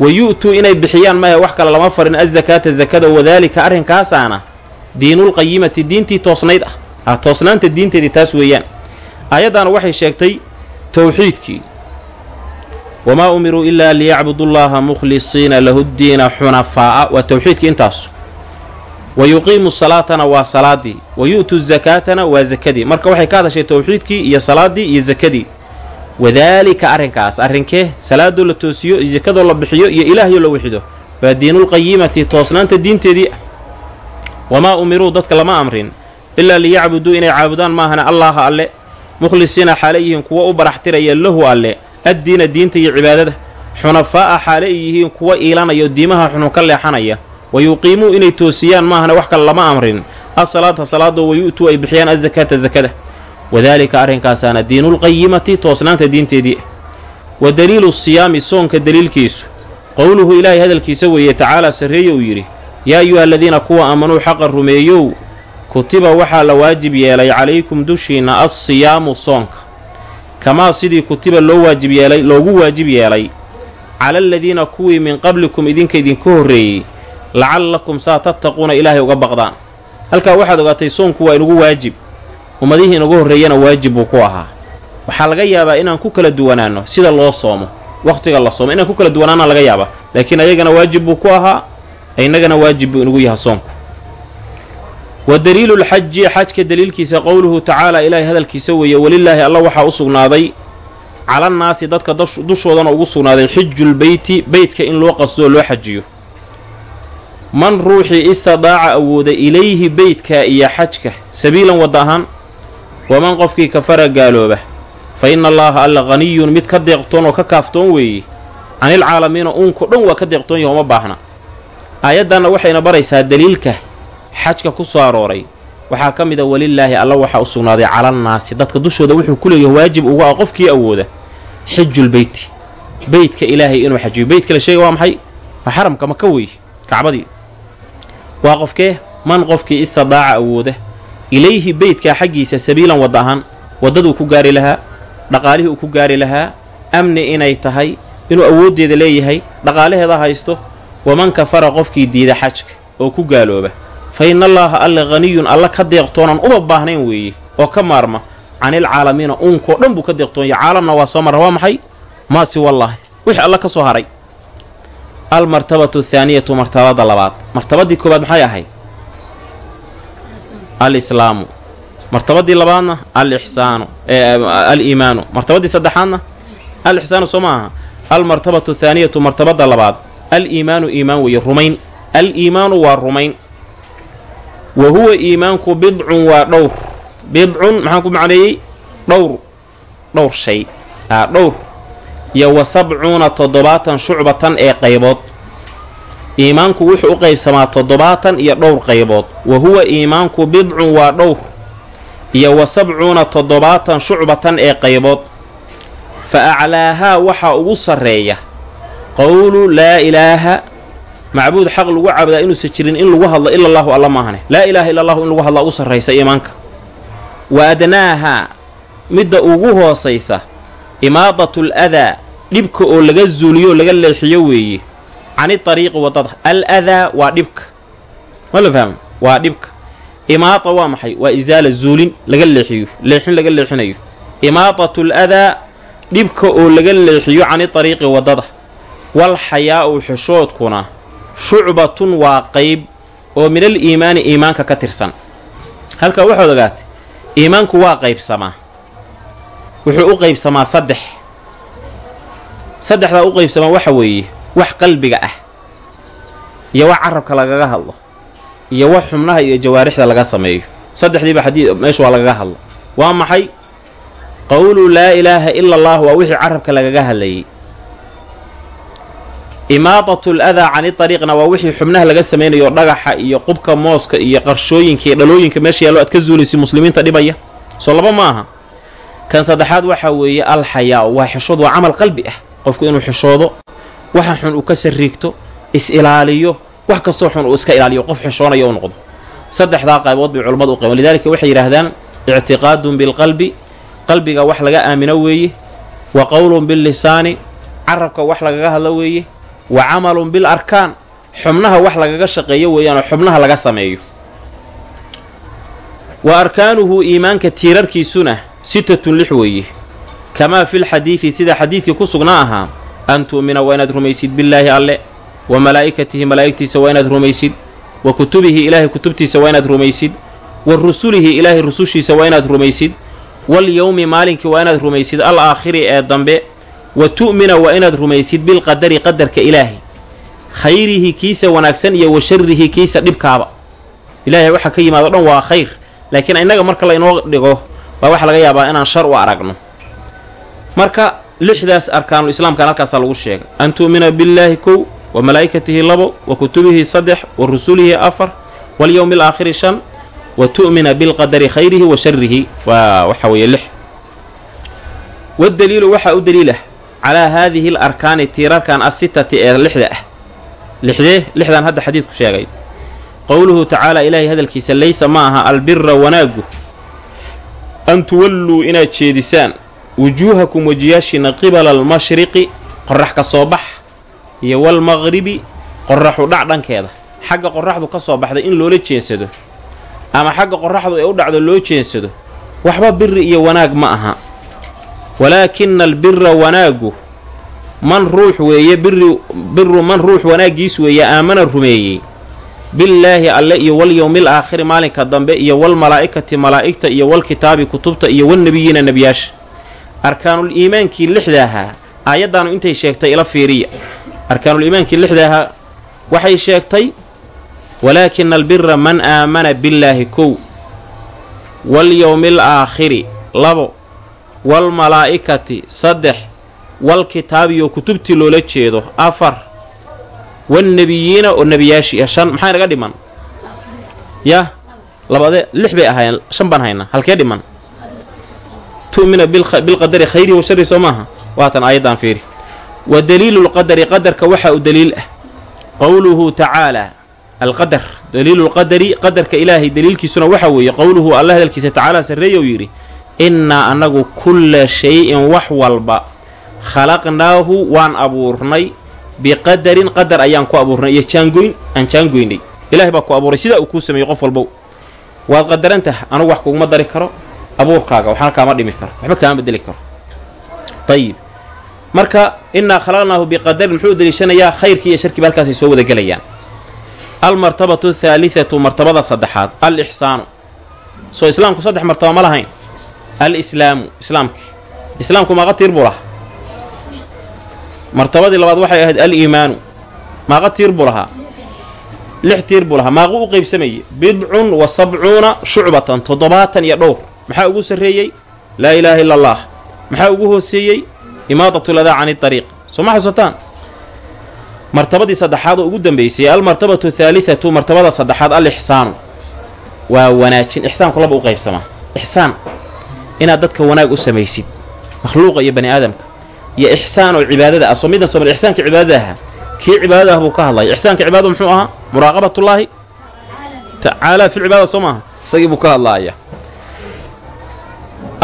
Wa yu'tuu inay bixiyaan maahe wax kale lama farin azakaata zakada wadaalika arrinkaasaana diinulqayimati diintii toosnayd ah. Toosnaanta diinteedii taas weeyaan. Aayaddaana waxay sheegtay towxiidkii wamaa umiruu ilaa liyacbudu llaha mukhlisiina lahu ddiina xunafaa'a. Waa towxiidkii intaasu wa yuqiimu salaatana waa salaadii wa yu'tu zakaatana waa sakadii marka waxay ka hadashay towxiidkii iyo salaaddii iyo sakadii wadaalika arrinkaas arrinkee salaadoo la toosiyo iyo sakadoo la bixiyo iyo ilaahyo la wixido waa diinulqayimati toosnaanta diinteedii. Ah wamaa umiruu dadka lama amrin ilaa liyacbuduu inay caabudaan maahana allaaha alle mukhlisiina xaale yihiin kuwa u baraxtiraya lahu alle addiina diinta iyo cibaadada. Xunafaa'a xaale yihiin kuwa iilanaya oo diimaha xunun ka leexanaya wa yuqiimuu inay toosiyaan maahana wax kale lama amrin asalaata salaadoo wayu'tuu ay bixiyaan azakaata sakada wadaalika arrinkaasaana diinulqayimati toosnaanta diinteedii wa daliilu siyaami soonka daliilkiisu qowluhu ilaahay hadalkiisa weeye tacaalaa sarreeye uu yidhi yaa ayuha aladiina kuwa aamanuu xaqa rumeeyow kutiba waxaa la waajib yeelay calaykum dushiinna assiyaamu soonka kamaa sidii kutiba loo waajib yeelay loogu waajib yeelay cala aladiina kuwii min qablikum idinka idinka horreeyey lacallakum saa tattaquuna ilaahay uga baqdaan halkaa waxaad ogaatay soonku waa inugu waajib. Ummadihii inagu horreeyana waajib buu ku ahaa. Waxaa laga yaabaa inaan ku kala duwanaanno sida loo soomo wakhtiga la soomo. Inaan ku kala duwanaana laga yaabaa. Laakiin ayagana waajib buu ku ahaa innagana waajib buu inugu yahaa soonku. Wa daliilulxaji xajka daliilkiisa qowluhu tacaala ilaahay hadalkiisa weeye welilaahi alla waxaa u sugnaaday calannaasi dadka dushoodana ugu sugnaaday xijulbeyti beytka in loo qasdoo loo xajiyo man ruuxii istidaaca awooda ilayhi beytka iyo xajka sabiilan wadda ahaan waman qofkii kafara gaalooba fa inna allaaha alla qaniyun mid ka deeqtoon oo ka kaaftoon weeye canilcaalamiina uunko dhan waa ka deeqtoon yaho uma baahna. Aayaddanna waxayna baraysaa daliilka xajka ku soo arooray. Waxaa ka mid a welilaahi alla waxaa u sugnaaday calannaasi dadka dushooda wuxuu ku leeyahay waajib uga ah qofkii awooda xijulbeyti beytka ilaahay inuu xajiyo. Beytka la sheega waa maxay? Waa xaramka maka weeye kacbadii waa qofkee? Man qofkii istidaaca awooda. Ilayhi beytkaa xaggiisa sabiilan wadda ahaan waddaduu ku gaari lahaa dhaqaalihii uu ku gaari lahaa amni inay tahay inuu awooddeeda leeyahay dhaqaalaheeda haysto waman kafara qofkii diida xajka oo ku gaalooba. Fa inna allaaha alle haniyun alla ka deeqtoonan uma baahnayn weeye oo ka maarma canilcaalamiina uunkoo dhan buu ka deeqtoonaya caalamna waa soo marra waa maxay? Maasi wallaahi. Wixii alla ka soo haray almartabatu athaaniyatu martabada labaad. Martabadii koowaad maxay ahayd? Alislaamu. Martabadii labaadna alixsaanu aliimaanu. Martabadii saddexaadna? Alixsaanu soo ma aha almartabatu athaaniyatu martabada labaad. Al-iimaanu iimaan weeye rumayn. Al-iimaanu waa rumayn. Wa huwa iimaanku bidcun waa dhowr. Bidcun maxaan ku macneeyey? Dhowr. Dhowr shay. Dhowr iyo wa sabcuuna toddobaatan shucbatan ee qaybood. Iimaanku wuxuu u qaybsamaa toddobaatan iyo dhowr qaybood. Wa huwa iimaanku bidcun waa dhowr iyo wa sabcuuna toddobaatan shucbatan ee qaybood. Fa aclaahaa waxaa ugu sarreeya qowlu laa ilaaha macbuud xaq lagu caabudaa inuusan jirin in lagu hadlo ila allahu alla maahane. Laa ilaaha illa allahu in lagu hadlaa ugu sarraysa iimaanka. Wa adnaahaa midda ugu hoosaysa imaadatul adaa dhibka oo laga zuuliyo laga leexiyo weeye cani tariiqi waddada al adaa waa dhibka. Ma la fahma waa dhibka. Imaada waa maxay? Waa isaala zuulin laga leexiyo leexin laga leexinayo. Imaadatul adaa dhibka oo laga leexiyo cani tariiqi waddada wal xayaa'u xishoodkuna shucbatun waa qayb oo minal iimaani iimaanka ka tirsan. Halkaa waxaad ogaatay iimaanku waa qaybsamaa. Wuxuu u qaybsamaa saddex saddexdaa u qaybsamaa waxa weeye wax qalbiga ah iyo wax carabka lagaga hadlo iyo wax xubnaha iyo jawaarixda laga sameeyo. Saddexdiiba xadii meesha waa lagaga hadlo. Waa maxay? Qowlu laa ilaaha ila allah waa wixii carabka lagaga hadlayay. Imaadatul adaa cani tariiqna waa wixii xubnaha laga samaynayo dhagaxa iyo qubka mooska iyo qarshooyinka iyo dhalooyinka meesha yaallo aad ka zuulaysa muslimiinta dhibaya. Soo laba ma aha. Kan saddexaad waxaa weeye alxayaa waa xishood waa camal qalbi ah qofku inuu xishoodo waxa xun uu ka sariigto is-ilaaliyo wax kastoo xun uu iska ilaaliyo qof xishoonaya u noqdo. Saddexdaa qaybood bay culammadu u qayban lidaalika waxay yidhaahdaan ictiqaadun bilqalbi qalbiga wax laga aamino weeye wa qowlun billisaani carabka wax lagaga hadlo weeye wa camalun bil arkaan xubnaha wax lagaga shaqeeyo weeyaanoo xubnaha laga sameeyo. Wa arkaanuhu iimaanka tiirarkiisuna sitatun lix weeye kamaa filxadiidi sida xadiidkii ku sugnaa ahaa an tu'mina waa inaad rumaysid billaahi alle wa malaa'ikatihi malaa'igtiisa waa inaad rumaysid wa kutubihi ilaahay kutubtiisa waa inaad rumaysid wa rusulihi ilaahay rusushiisa waa inaad rumaysid walyowmi maalinkii waa inaad rumaysid al aakhiri ee dambe wa tu'mina waa inaad rumaysid bilqadari qadarka ilaahay khayrihi kiisa wanaagsan iyo wa sharihi kiisa dhibkaaba ilaahay waxa ka yimaado dhan waa khayr laakiin innaga marka laynoo dhigo baa waxaa laga yaabaa inaan shar u aragno marka lixdaas arkaanul islaamkan halkaasaa lagu sheegay. An tu'mina billaahi kow wa malaa'ikatihi labo wa kutubihi saddex wa rusulihi afar walyowmi alaakhiri shan wa tu'mina bilqadari khayrihi wa sharihi waa waxa weeye lix. Wadaliilu waxaa u daliilah calaa haadihi l arkaani tiirarkan asitati ee lixda ah. Lixdee lixdan hadda xadiidku sheegay. Qowluhu tacaala ilaahay hadalkiisa laysa ma aha albira wanaaggu an tuwalluu inaad jeedisaan wujuuhakum wejiyaashiina qibala almashriqi qorax ka soo bax iyo walmaqribi qoraxu dhac dhankeeda xagga qoraxdu ka soo baxday in loola jeensado ama xagga qoraxdu ee u dhacdo loo jeensado waxba biri iyo wanaag ma aha. Walaakina albira wanaaggu man ruux weeye biri biru man ruux wanaaggiis weeye aamana rumeeyey. Billaahi alle iyo walyowmil aakhiri maalinka dambe iyo walmalaa'ikati malaa'igta iyo walkitaabi kutubta iyo walnebiyiina nebiyaasha arkaanul iimaankii lixda ahaa aayaddaanu intay sheegtay ila fiiriya. Arkaanul iimaankii lixda ahaa waxay sheegtay walaakina albira man aamana billaahi kow walyowmil aakhiri labo walmalaa'ikati saddex walkitaabiyo kutubtii loola jeedo afar wannebiyiina oo nebiyaashii ah shan maxaa naga dhiman? Yah labade lix bay ahaayeen shan baan haynaa halkee dhiman tu'mina bilqadari khayri wa soo maaha? Waatan aayaddaan fiiri. Wa daliilulqadari qadarka waxaa u daliil ah. Qowluhu tacaalaa alqadar. Daliilulqadari qadarka ilaahay daliilkiisuna waxaa weeye qowluhu alla hadalkiisa tacaala sarreeya uu yidhi innaa annagu kulla shay-in wax walba khalaqnaahu waan abuurnay. Biqadarin qadar ayaan ku abuurnay. Iyo jaangoyn aan jaangoynay. Ilahay baa ku abuuray. Sidaa uu kuu sameeyey qof walbow waad qadarantaha anugu wax kuguma dari karo abuurkaaga waxna kaama dhimi karo waxba kaama bedeli karo. Ayib marka innaa khalaqnaahu biqadarin muxuu u daliishanayaa khayrkii iyo sharkiiba halkaasay soo wada gelayaan. Almartabatu athaalithatu martabada saddexaad al ixsaanu soo islaamku saddex martaba ma lahayn. Al islaamu islaamkii islaamku maaqa tiir buu lahaa. Martabadii labaad waxay ahayd al iimaanu maaqa tiir buu lahaa. Lix tiir buu lahaa. Maaqu u qaybsamayay bidcun wa sabcuuna shucbatan toddobaatan iyo dhowr maxaa ugu sarreeyey? Laa ilaaha illa allah maxaa ugu hooseeyey? Imaadatuuladaa cani ariiq soo ma xasuutaan? Martabadii saddexaad oo ugu dambaysay almartabatu athaalithatu martabada saddexaad al ixsaanu waa wanaajin. Ixsaanku laba u qaybsamaa ixsaan. Inaad dadka wanaag u samaysid. Makhluuqa iyo bani aadamka. Iyo ixsaan oo cibaadada ah. Soo middan somal ixsaanka cibaadada ahaa kii cibaadada ah buu ka hadlaya ixsaanka cibaadada muxuu ahaa? Muraaqabatullaahi tacaala fi lcibaada soo maaha isagii buu ka hadlaaya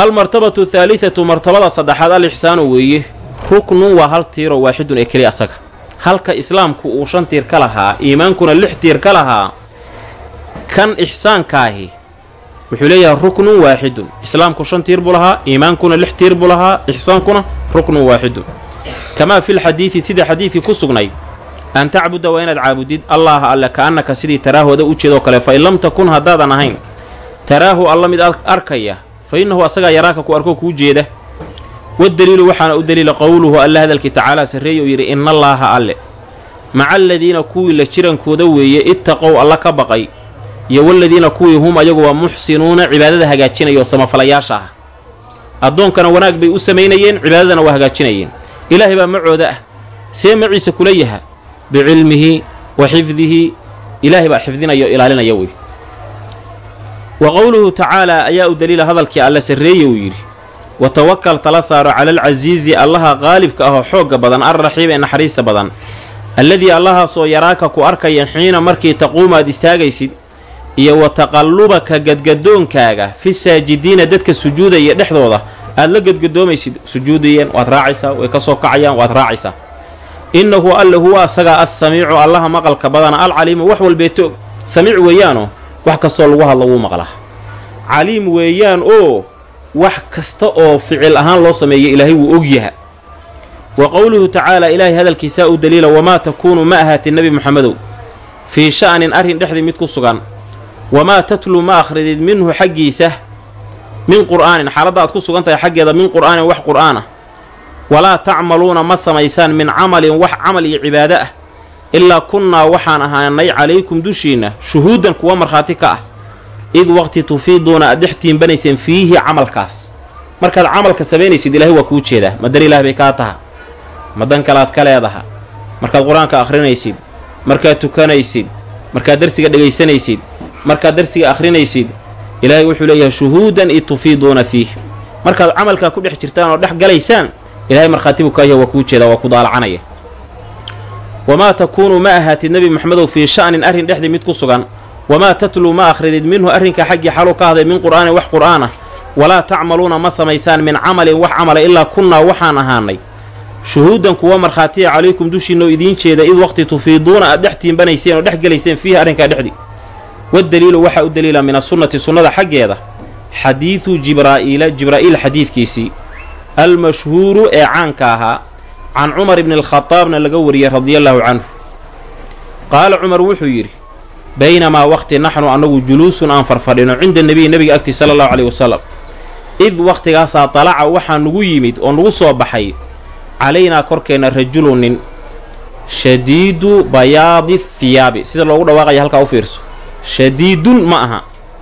almartabatu athaalithatu martabada saddexaad al ixsaanu weeye ruknun waa hal tiiroo waaxidun ee keliya asaga. Halka islaamku uu shan tiir ka lahaa iimaankuna lix tiir ka lahaa kan ixsaankaahi wuxuu leeyahay ruknun waaxidun. Islaamku shan tiir buu lahaa iimaankuna lix tiir buu lahaa ixsaankuna ruknun waaxidun. Kamaa fi lxadiidi sida xadiidkii ku sugnay an tacbuda waa inaad caabudid allaaha alle ka'annaka sidii taraahooda u jeedoo kale fa in lam takun haddaadan ahayn taraahu alla mid arkaya fa innahu asagaa yaraaka ku arko kuu jeeda. Wadaliilu waxaana u daliila qowluhu alle hadalkii tacaala sarreeye uu yidhi innallaaha alle. Maca aladiina kuwii la jirankooda weeye ittaqow alla ka baqay iyo waladiina kuwii hum ayaguwa muxsinuuna cibaadada hagaajinaya oo samafalayaasha ah. Addoonkana wanaag bay u samaynayeen cibaadadana waa hagaajinayeen. Ilaahay baa macooda ah. See maciise kula yaha. Bicilmihi wa xifdihi. Ilaahay baa xifdinaya oo ilaalinaya wey wa qowluhu tacaalaa ayaa u daliila hadalkii alle sarreeye uu yidhi wa tawakal tala saaro cala alcasiizi allaha qaalibka ahoo xoogga badan alraxiim ee naxariista badan alladii allahaasoo yaraaka ku arkaya xiina markii taquumu aad istaagaysid iyo wa taqallubaka gadgadoonkaaga fi saajidiina dadka sujuudaya dhexdooda aad la gadgadoomaysid sujuudayeen waad raacaysaa way ka soo kacayaan waad raacaysaa. Innahu alle huwa asagaa as-samiicu allaha maqalka badana alcaliimu wax walbeeto samiic weeyaanoo wax kastoo lagu hadlo wuu maqlaa. Caliim weeyaan oo wax kasta oo ficil ahaan loo sameeyo ilaahay wuu ogyaha wa qowluhu tacaala ilaahay hadalkiisaa u daliila wamaa takuunu ma ahaatin nebi moxamedow fii sha'nin arrin dhexdii mid ku sugan. Wamaa tatluu ma akhridid minhu xaggiisa min qur'aanin. Xaaladda aad ku sugan tahay xaggeeda min qur'aanin wax qur'aana. Walaa tacmaluuna ma samaysaan min camalin wax camal iyo cibaado ah ilaa kunnaa waxaan ahaanay calaykum dushiinna shuhuudan kuwa markhaati ka ah. Id waqti tufiiduuna aad dhex tiimbanayseen fiihi camalkaas. Markaad camalka samaynaysid ilaahay waa kuu jeedaa. Ma dar ilaah bay kaa taha ma dan kalaad ka leedaha markaad qur'aanka akhrinaysid markaad tukanaysid markaad darsiga dhegaysanaysid markaad darsiga akhrinaysid ilaahay wuxuu leeyahay shuhuudan id tufiiduuna fiih markaad camalkaa ku dhex jirtaan oo dhex galaysaan ilahay markhaati buu kaaya waa kuu jeedaa waa ku daalacanaya wamaa takuunu ma ahaatid nebi moxamedow fii sha'nin arrin dhexdii mid ku sugan wamaa tatluu ma akhridid minhu arrinka xaggii xaluu ka hadlay min qur'aanin wax qur'aan ah walaa tacmaluuna ma samaysaan min camalin wax camala ilaa kunnaa waxaan ahaanay shuhuudan kuwa markhaatiya calaykum dushiinna idiin jeeda id waqti tufiiduuna aad dhex tiimbanayseen oo dhex gelayseen fiihi arrinkaa dhexdii wadaliilu waxaa u daliila min asunnati sunnada xaggeeda xadiidu jibraa'iila jibraa'iil xadiidkiisii almashhuuru ee caanka ahaa can cumar ibni alkhadaabna laga wariyey radiallaahu canhu qaala cumar wuxuu yidhi baynamaa waqti naxnu annagu juluusun aan farfadhino cinda nebiyi nebiga agtii sala allahu caleyhi wasalam id waqtigaasaa dalaca waxaa nugu yimid oo nugu soo baxay calaynaa korkeenna rajulu nin shadiidu bayaadi thiyaabi sida loogu dhawaaqaya halkaa u fiirso shadiidun ma aha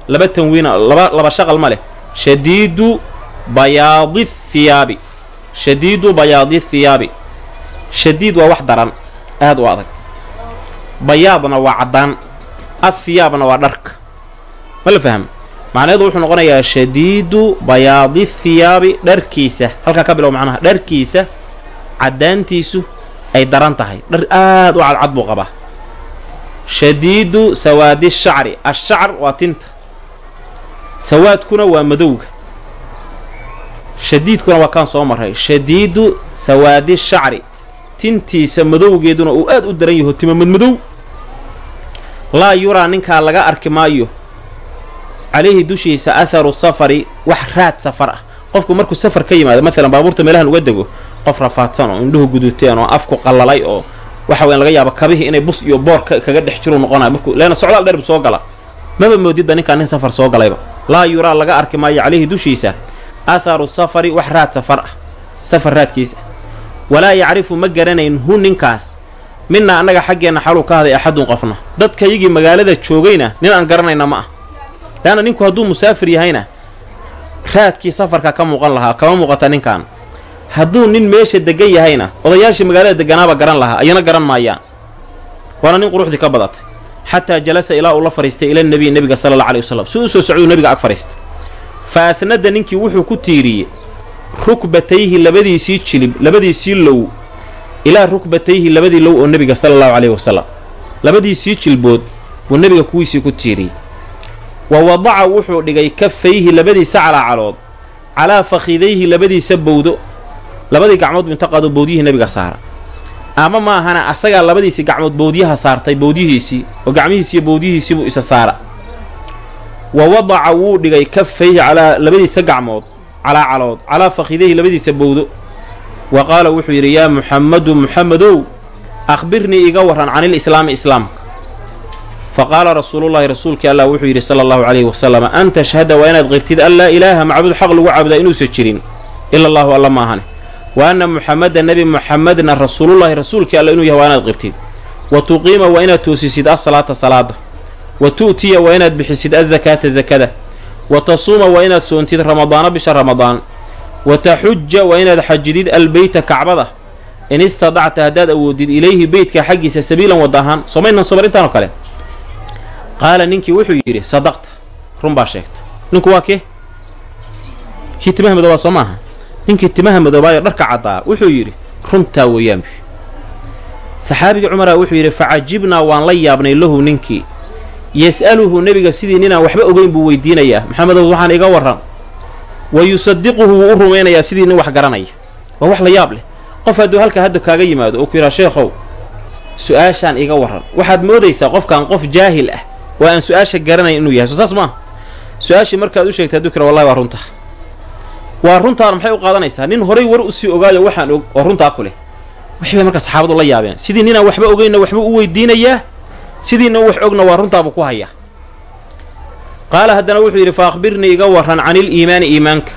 laba tanwiina laba laba shaqal ma leh shadiidu bayaadi thiyaabi shadiidu bayaadi thiyaabi shadiid waa wax daran aad u adag. Bayaadna waa caddaan athiyaabna waa dharka ma la faham macnaheedu wuxuu noqonayaa shadiidu bayaadi thiyaabi dharkiisa halkaa ka bilow macnaha dharkiisa caddaantiisu ay daran tahay. Dhar aad u cadcad buu qabaa. Shadiidu sawaadi shacri ashacr waa tinta. Sawaadkuna waa madowga. Shadiidkuna waa kaan soo maray. Shadiidu sawaadi shacri tintiisa madowgeeduna uu aad u daran yaho timamad madow. Laa yuraa ninkaa laga arki maayo calayhi dushiisa atharu safari wax raad safar ah. Qofku markuu safar ka yimaado maalan baabuurta meelahan uga dego qof rafaadsan oo indhuhu guduteen oo afku qallalay oo waxa weyan laga yaaba kabihii inay bus iyo boor kaga dhex jiru noqonaya markuu leena socdaal dheer bu soo gala maba moodidba ninkaa nin safar soo galayba. Laa yuraa laga arki maayo calayhi dushiisa atharu safari wax raad safar ah. Safar raadkiisa walaa yacrifu ma garanayn hu ninkaas. Minaa annaga xaggeenna xaluu ka haday axadun qofna. Dadkayagii magaalada joogayna nin aan garanayna ma ah. Leanna ninku hadduu musaafir yahayna raadkii safarka ka muuqan lahaa kama muuqata ninkan hadduu nin meesha degan yahayna odayaashii magaalada deganaaba garan lahaa ayana garan maayaan. Waana nin quruxdii ka badatay. Xataa jalasa ilaa uu la fadhiistay ila nebiy nebiga sala alla aley wasalam si u soo socduu nebiga ag fadhiistay fa asnada ninkii wuxuu ku tiiriyey rukbatayhi labadiisii jilib labadiisii low ilaa rukbatayhi labadii low oo nebiga sala allahu caleyhi wasalam labadiisii jilbood buu nebiga kuwiisii ku tiiriyey wa wadaca wuxuu dhigay kafayhi labadiisa calaacalood calaa fakhidayhi labadiisa bowdo labadii gacmood buu inta qaado bowdyihii nebiga saara. Ama maahana asagaa labadiisii gacmood bowdyaha saartay bowdyihiisii oo gacmihiisiiyo bowdyihiisiibuu isa saara. Wa wadaca wuu dhigay kafayhi calaa labadiisa gacmood calaacalood calaa fakhidayhi labadiisa bowdo. Wa qaala wuxuu yidhi yaa muxammadu muxamedow akhbirnii iga warran canilislaami islaamka. Fa qaala rasuulullaahi rasuulkii allah wuxuu yidhi sala allahu calayhi wasalam an tashhada waa inaad qirtid an laa ilaaha macbuud xaq lagu caabudaa inuusan jirin ila allaahu alla maahane wa anna muxameda nebi muxamedna rasuulullaahi rasuulkii alla inuu yahay waa inaad qirtid. Wa tuqiima waa inaad toosisid asalaata salaada. Wa tu'tiya waa inaad bixisid azakaata zakada wa tasuuma waa inaad soontid ramadaana bisha ramadaan. Wa taxuja waa inaad xajidid albeyta kacbada. In istadacta haddaad awoodid ilayhi beytka xaggiisa sabiilan wada ahaan. Somaynan sobar intaanoo kale. Qaala ninkii wuxuu yidhi sadaqta. Run baa sheegta ninku waa kee? Kii timaha madoobaa soo maaha? Ninkii timaha madoobaayo dharka caddaa wuxuu yidhi runtaa weeyaanbi saxaabigii cumaraa wuxuu yidhi facajibnaa waan la yaabnay lahu ninkii yas'aluhu nebiga sidii ninaan waxba ogeyn buu weydiinayaa. Maxamedow waxaan iga warran. Wa yusadiquhu wuu u rumaynayaa sidii nin wax garanaya. Waa wax la yaab leh. Qof hadduu halkaa hadda kaaga yimaado oo ku yidhaa sheekhow su'aashaan iga warran. Waxaad moodaysaa qofkan qof jaahil ah. Oo aan su'aasha garanayn inuu yahay. Soo saas maaha su'aashii markaad u sheegtay hadduu kira wallahi waa runta. Waa runtaana maxay u qaadanaysaa? Nin horay war u sii ogaayo waxaan og oo runtaa ku leh. Wixii bay marka saxaabadu la yaabeen. Sidii ninaan waxba ogeynna waxba u weydiinayaa sidiina wax ogna waa runtaabuu ku hayaa. Qaala haddana wuxuu yidhi fa akhbirnii iga warran canil iimaani iimaanka.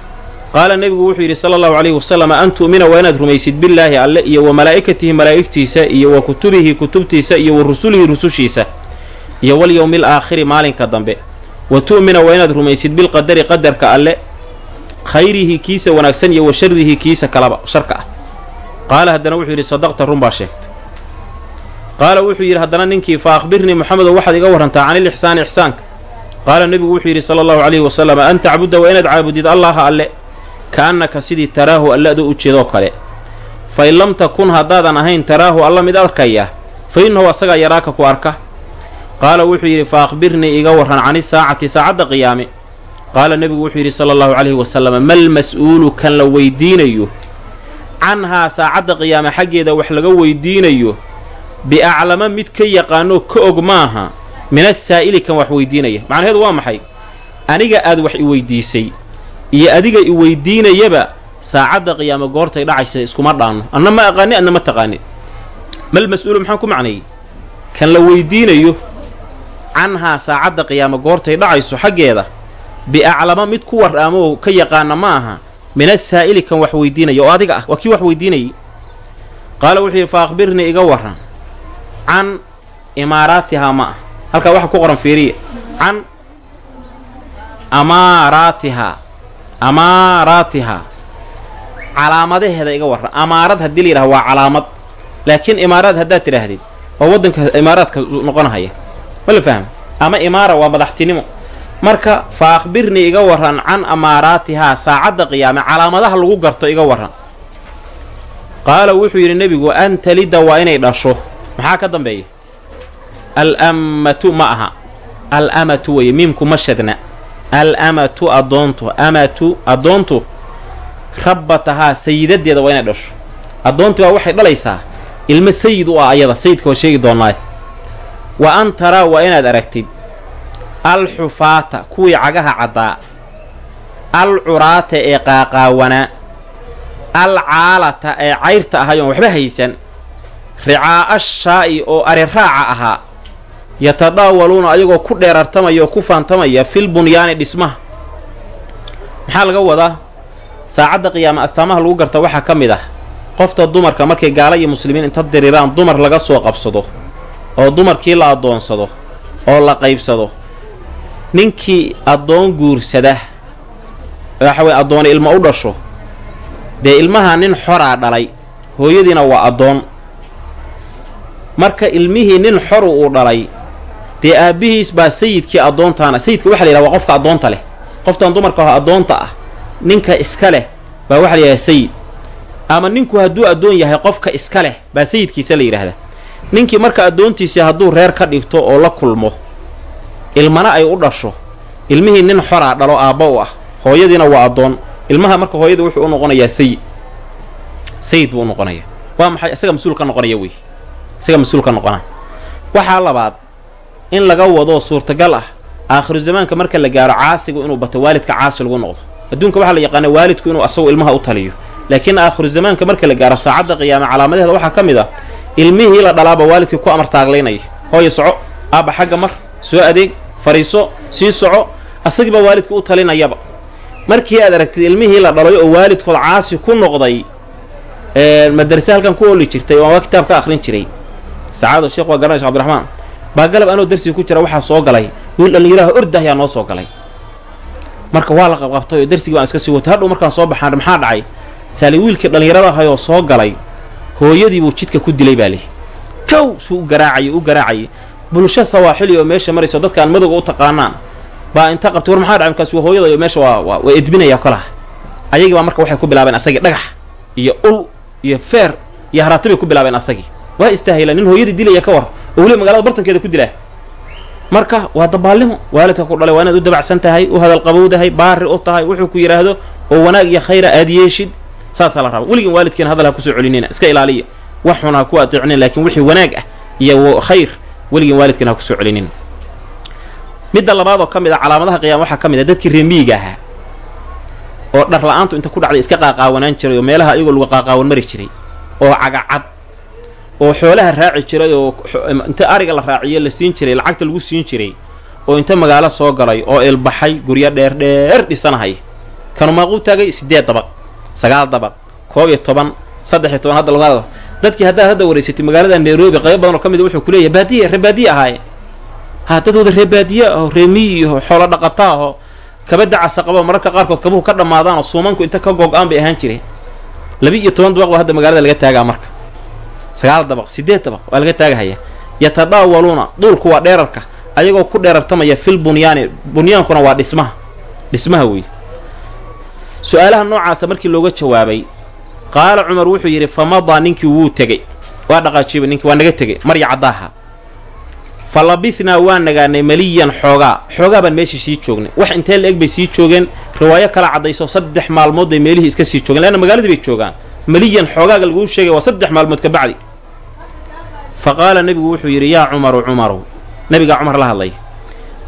Qaala nebigu wuxuu yidhi sala allahu calayhi wasalam an tu'mina waa inaad rumaysid billaahi alle iyo wa malaa'ikatihi malaa'igtiisa iyo wa kutubihi kutubtiisa iyo wa rusulihi rusushiisa iyo walyowmi alaakhiri maalinka dambe. Wa tu'mina waa inaad rumaysid bilqadari qadarka alle khayrihi kiisa wanaagsan iyo wa sharihi kiisa kalaba sharka ah. Qaala haddana wuxuu yidhi sadaqta run baa sheegta qaala wuxuu yidhi haddana ninkii fa akhbirnii moxamedow waxaad iga warrantaa canil ixsaani ixsaanka. Qaala nebigu wuxuu yidhi sala allahu calayhi wasalam an tacbuda waa inaad caabudid allaha alle ka-annaka sidii taraahu alle adoo u jeedoo kale. Fa in lam takun haddaadan ahayn taraahu alla mid arkaya fa innahu asagaa yaraaka ku arka. Qaala wuxuu yidhi fa akhbirnii iga warran cani saacati saacadda qiyaame. Qaala nebigu wuxuu yidhi sala allahu calayhi wasalam mal mas'uulu kan la weydiinayo? Canhaa saacadda qiyaame xaggeeda wax laga weydiinayo biaclama mid ka yaqaanoo ka og maaha min asaa'ili kan wax weydiinaya. Macnaheedu waa maxay? Aniga aad wax i weydiisay iyo adiga i weydiinayaba saacadda qiyaame goortay dhacaysa iskuma dhaanno anna ma aqaani anna ma taqaani. Mal mas'uulu maxaan ku macneeyey kan la weydiinayo canhaa saacadda qiyaame goortay dhacayso xaggeeda biaclama mid ku waraamoo ka yaqaana ma aha min asaa'ili kan wax weydiinaya oo adiga ah. Waa kii wax weydiinayay? Qaala wuxuu yidhi fa akhbirnii iga warran can imaaraatihaa ma ah. Halkaa waxa ku qoran fiiriya can amaaraatihaa amaaraatihaa calaamadaheeda iga warran amaarad haddii la yidhaha waa calaamad. Laakiin imaaraad haddaad tidhaahdid waa waddanka imaaraadka noqonahaya. Ma la fahma ama imaara waa madaxtinimo. Marka fa akhbirnii iga warran can amaaraatihaa saacadda qiyaame calaamadaha lagu garto iga warran. Qaala wuxuu yidhi nebigu an talida waa inay dhasho maxaa ka dambeeya al-ammatu ma aha. Al-amatu weye miimku ma shadna al-amatu addoontu amatu addoontu rabbatahaa sayidadeeda waa inay dhasho. Addoontii baa waxay dhalaysaa ilmo sayid u ah ayada sayidka waa sheegi doonaaye wa an taraa waa inaad aragtid alxufaata kuwii cagaha caddaa alcuraata ee qaaqaawanaa alcaalata ee cayrta ahayoon waxba haysan ricaa'a shaa'i oo ari raaca ahaa yatadaawaluuna ayagoo ku dheerartamaya oo ku faantamaya fil bunyaani dhismaha maxaa laga wadaa? Saacadda qiyaame astaamaha lagu garta waxaa ka mid ah qofta dumarka markay gaala iyo muslimiin inta diriraan dumar laga soo qabsado oo dumarkii la addoonsado oo la qaybsado ninkii addoon guursada waxa weye addooni ilmo u dhasho dee ilmaha nin xoraa dhalay hooyadiina waa addoon marka ilmihii nin xoru uu dhalay dee aabbihiis baa sayidkii addoontaana sayidka waxa la yidhaha waa qofka addoonta leh. Qoftan dumarka ah addoonta ah ninka iska leh baa waxa la yidhaha sayid. Ama ninku hadduu addoon yahay qofka iska leh baa sayidkiisa la yidhaahdaa ninkii marka addoontiisii hadduu reer ka dhigto oo la kulmo ilmana ay u dhasho. Ilmihii nin xoraa dhalo aabba u ah hooyadiina waa addoon. Ilmaha marka hooyada wuxuu u noqonayaa sayid. Sayid buu u noqonayaa. Waa maxay? Isaga mas'uul ka noqonaya wey isaga mas'uul ka noqonaa waxaa labaad in laga wado suurtagal ah aakhiru zamaanka marka la gaaro caasigu inuu bato waalidka caasi lagu noqdo. Adduunka waxaa la yaqaana waalidku inuu asagu ilmaha u taliyo. Laakiin aakhiru zamaanka marka la gaaro saacadda qiyaame calaamadaheeda waxaa ka mid ah ilmihii la dhalaaba waalidkii ku amar taaglaynaya hooyo soco aabba xagga mar soo adeeg fariiso sii soco asagiibaa waalidka u talinayaba. Markii aad aragtid ilmihii la dhalay oo waalidkood caasi ku noqday madarase halkan ku oli jirtay oo waa kitaab jiray sacaado sheekh waa garanay shek abdiraxmaan baa galab anoo darsiga ku jira waxaa soo galay. Wiil dhallinyaraha orda ayaa noo soo galay. Marka waa la qabqabtay oo darsigii baan iska sii watay. Hadhow markaan soo baxaan maxaa dhacay? Saali wiilkii dhallinyarada ahayoo soo galay. Hooyadiibuu jidka ku dilay baa lihi kow suu u garaacayay u garaacayay bulsho sawaaxili oo meesha marayso dadkaan madowga u taqaanaan. Baa inta qabtay war maxaa dhacay? Markaas hooyada meesha waa waa edbinaya kolaha ayagii baa marka waxay ku bilaabeen asagii dhagax iyo ul iyo feer iyo haraati bay ku bilaabeen asagii waa istaahila nin hooyadii dilaya ka war. Oo weliba magaalada bartankeeda ku dilaa. Marka waa dabaalnimo waalidka ku dhalay waa inaad u dabacsan tahay u hadalqabowdahay baari u tahay wuxuu ku yidhaahdo oo wanaag iyo khayra aad yeeshid. Saasaa la raba weligin waalidkiina hadal ha ku soo celinina iska ilaaliya. Wax xun ha ku adeecnin laakiin wixii wanaag ah iyo khayr weligin waalidkiina ha ku soo celinina midda labaad ka mid a calaamadaha qiyaama waxaa ka mid a dadkii reemiyiga ahaa oo dhar la'aantu inta ku dhacday iska qaaqaawanaan jiray oo meelaha iyagoo lagu qaaqaawan mari jiray oo cagacad oo xoolaha raaci jiray oo inta ariga la raaciyo la siin jiray lacagta lagu siin jiray oo inta magaalo soo galay oo ilbaxay guryo dheer dheer dhisanahaya kanu maaquu taagay siddeed dabaq sagaal dabaq koob iyo toban saddex iyo toban hadda laga dadkii haddaad hadda wareysatay magaalada nairobi qaybo badan oo ka mid wuxuu kuleeyahay baadiye ree baadiye ahaaye ha dad wada ree baadiye aho ree miyi aho xoolo dhaqata aho kaba dacasa qabo mararka qaarkood kabuhu ka dhammaadaan oo suumanku inta ka goog-aan bay ahaan jireen. Laba iyo toban dabaq baa hadda magaalada laga taagaa marka sagaal dabaq siddeed dabaq waa laga taagahaya yatadaawaluuna duulku waa dheerarka ayagoo ku dheerartamaya fil bunyaani bunyaankuna waa dhismaha dhismaha weeye su'aalaha noocaasa markii looga jawaabay qaala cumar wuxuu yidhi fa madaa ninkii wuu tegey. Waa dhaqaajiiba ninkii waa naga tegey marya caddaaha. Fa labithnaa waa nagaanay maliyan xoogaa xoogaa baan meeshii sii joognay. Wax intee la eg bay sii joogeen riwaayo kala caddayso saddex maalmood bay meelihii iska sii joogeen leanna magaaladii bay joogaan maliyan xoogaaga laguu sheegay waa saddex maalmood ka bacdi. Fa qaala nebigu wuxuu yidhi yaa cumaru cumaru nabigaa cumar la hadlay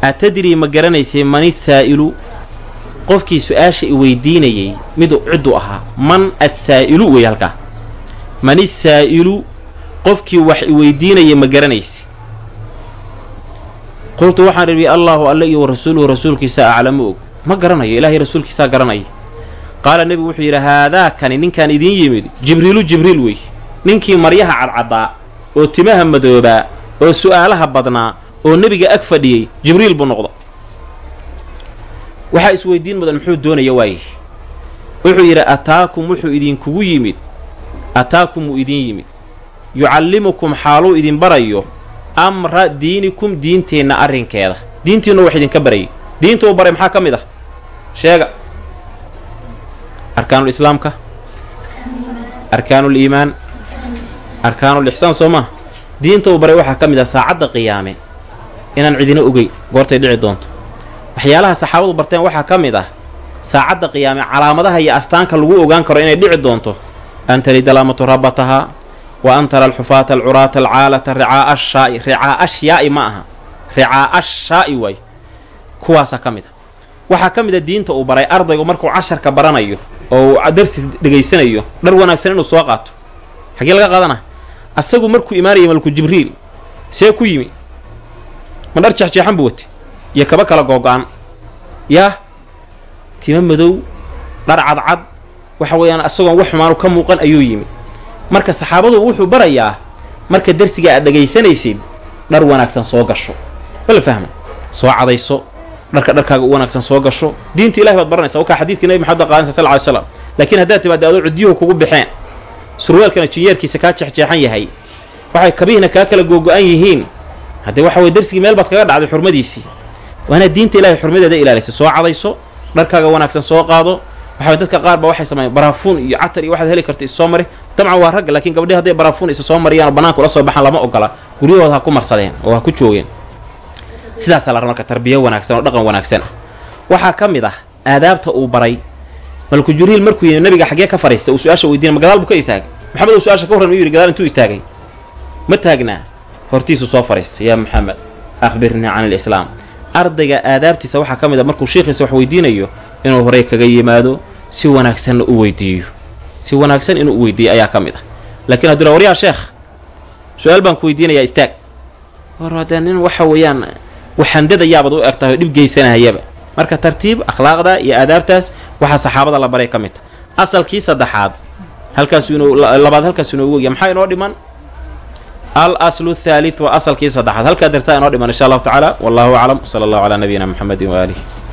atadrii ma garanaysay mani saa'ilu? Qofkii su'aasha i weydiinayay midu cidduu ahaa man assaa'ilu wey halkaa? Man isaa'ilu qofkii wax i weydiinayay ma garanaysa qultu waxaan idhi allaahu alle iyo rasuuluhu rasuulkiisaa aclamu og. Ma garanayo ilaahay rasuulkiisaa garanaya qaala nebigu wuxuu yidhi haadaakani ninkaan idiin yimid jibriilu jibriil wey. Ninkii maryaha cadcaddaa oo timaha madoobaa oo su'aalaha badnaa oo nebiga ag fadhiyey jibriil buu noqda waxaa isweydiin mudan muxuu doonaya waaye. Wuxuu yidhi ataakum wuxuu idinkugu yimid ataakum wuu idin yimid. Yucallimukum xaaluu idin barayo amra diinikum diinteenna arrinkeeda. Diintiinna wax idinka barayay diinta uu baray maxaa ka mid ah? Sheega arkaanul islaamka? Arkaanul iimaan? Arkaanul ixsaan soo maa diinta uu baray waxaa ka mid ah saacadda qiyaame. Inaan cidina ogey goortay dhici doonto. Waxyaalaha saxaabadu barteen waxaa ka mid ah saacadda qiyaame calaamadaha iyo astaanka lagu ogaan karo inay dhici doonto. An talida laamatu rabatahaa wa an tara alxufaata alcuraata alcaalata ricaa'a ashaa'i ricaa'a ashyaa'i ma aha. Ricaa'a ashaa'i waay kuwaasaa ka mid a waxaa ka mid a diinta uu baray ardaygu markuu casharka baranayo oo uu darsi dhegaysanayo dhar wanaagsan inuu soo qaato. Xaggee laga qaadana asagu markuu imaanaya malku jibriil see ku yimi. Ma dhar jeexjeexan buu watay iyo kaba kala googo-an yaa timo madow dhar cadcad waxa weeyaan asagoon wax xumaanu ka muuqan ayuu yimi. Marka saxaabadu wuxuu barayaa marka darsiga aad dhegaysanaysid dhar wanaagsan soo gasho. Wala fahma soo cadayso dharka dharkaaga u wanaagsan soo gasho. Diinta ilahi baad baranaysa wakaa xadiidkii nabi maxamed qaadansa sal ly slam laakiin haddaad timaada adoo cuddiyuhu kugu baxeen surwaalkana jinyeerkiisa kaa jexjeexan yahay. Waxay kabihina kaa kala googo-an yihiin. Haddee waxa weye darsigii meel baad kaga dhacday xurmadiisii. Waana diinta ilahay xurmadeeda ilaalisa soo cadayso dharkaaga wanaagsan soo qaado. Waxaa dadka qaar ba waxay sameeyeen baraafuun iyo catar iyo waxaad heli karta is soo mari. Dabcan waa ragga laakiin gabdhihi hadday baraafuun isa soo mariyaan oo banaanka ula soo baxaan lama ogola. Guryahooda ha ku marsadeen oo ha ku joogeen sidaasaa la marka tarbiyo wanaagsan oo dhaqan wanaagsan. Waxaa ka mid ah aadaabta uu baray. Malku jibriil markuu yimi nabiga xaggee ka fariistay uu su'aasha weydiinay ma gadaal buu ka istaagay? Maxamed uu su'aasha ka horran u yidhi gadaal intuu istaagay. Ma taagnaa hortiisu soo fariistay yaa maxamed akhbirnii can alislaam. Ardayga aadaabtiisa waxaa ka mid a markuu sheikhiisa wax weydiinayo inuu horey kaga yimaado si wanaagsanna u weydiiyo. Si wanaagsan inuu u weydiiyo ayaa ka mid ah. Laakiin hadduu waryaa sheekh su'aal baan ku weydiinayaa istaag. War haddee nin waxa weeyaan waxandadayaabaad u eg tahay oo dhib geysanahayaba marka tartiib akhlaaqda iyo aadaabtaas waxaa saxaabada la baray ka mid. Ta asalkii saddexaad halkaasu inuu labaad halkaasu inoogu ogya maxaa inoo dhiman? Al aslu waa asalkii saddexaad. Halkaa darsaa inoo dhiman insha allahu tacaala. Wallahu aclam. Sala allahu calaa nabiyina muxamedin waaalih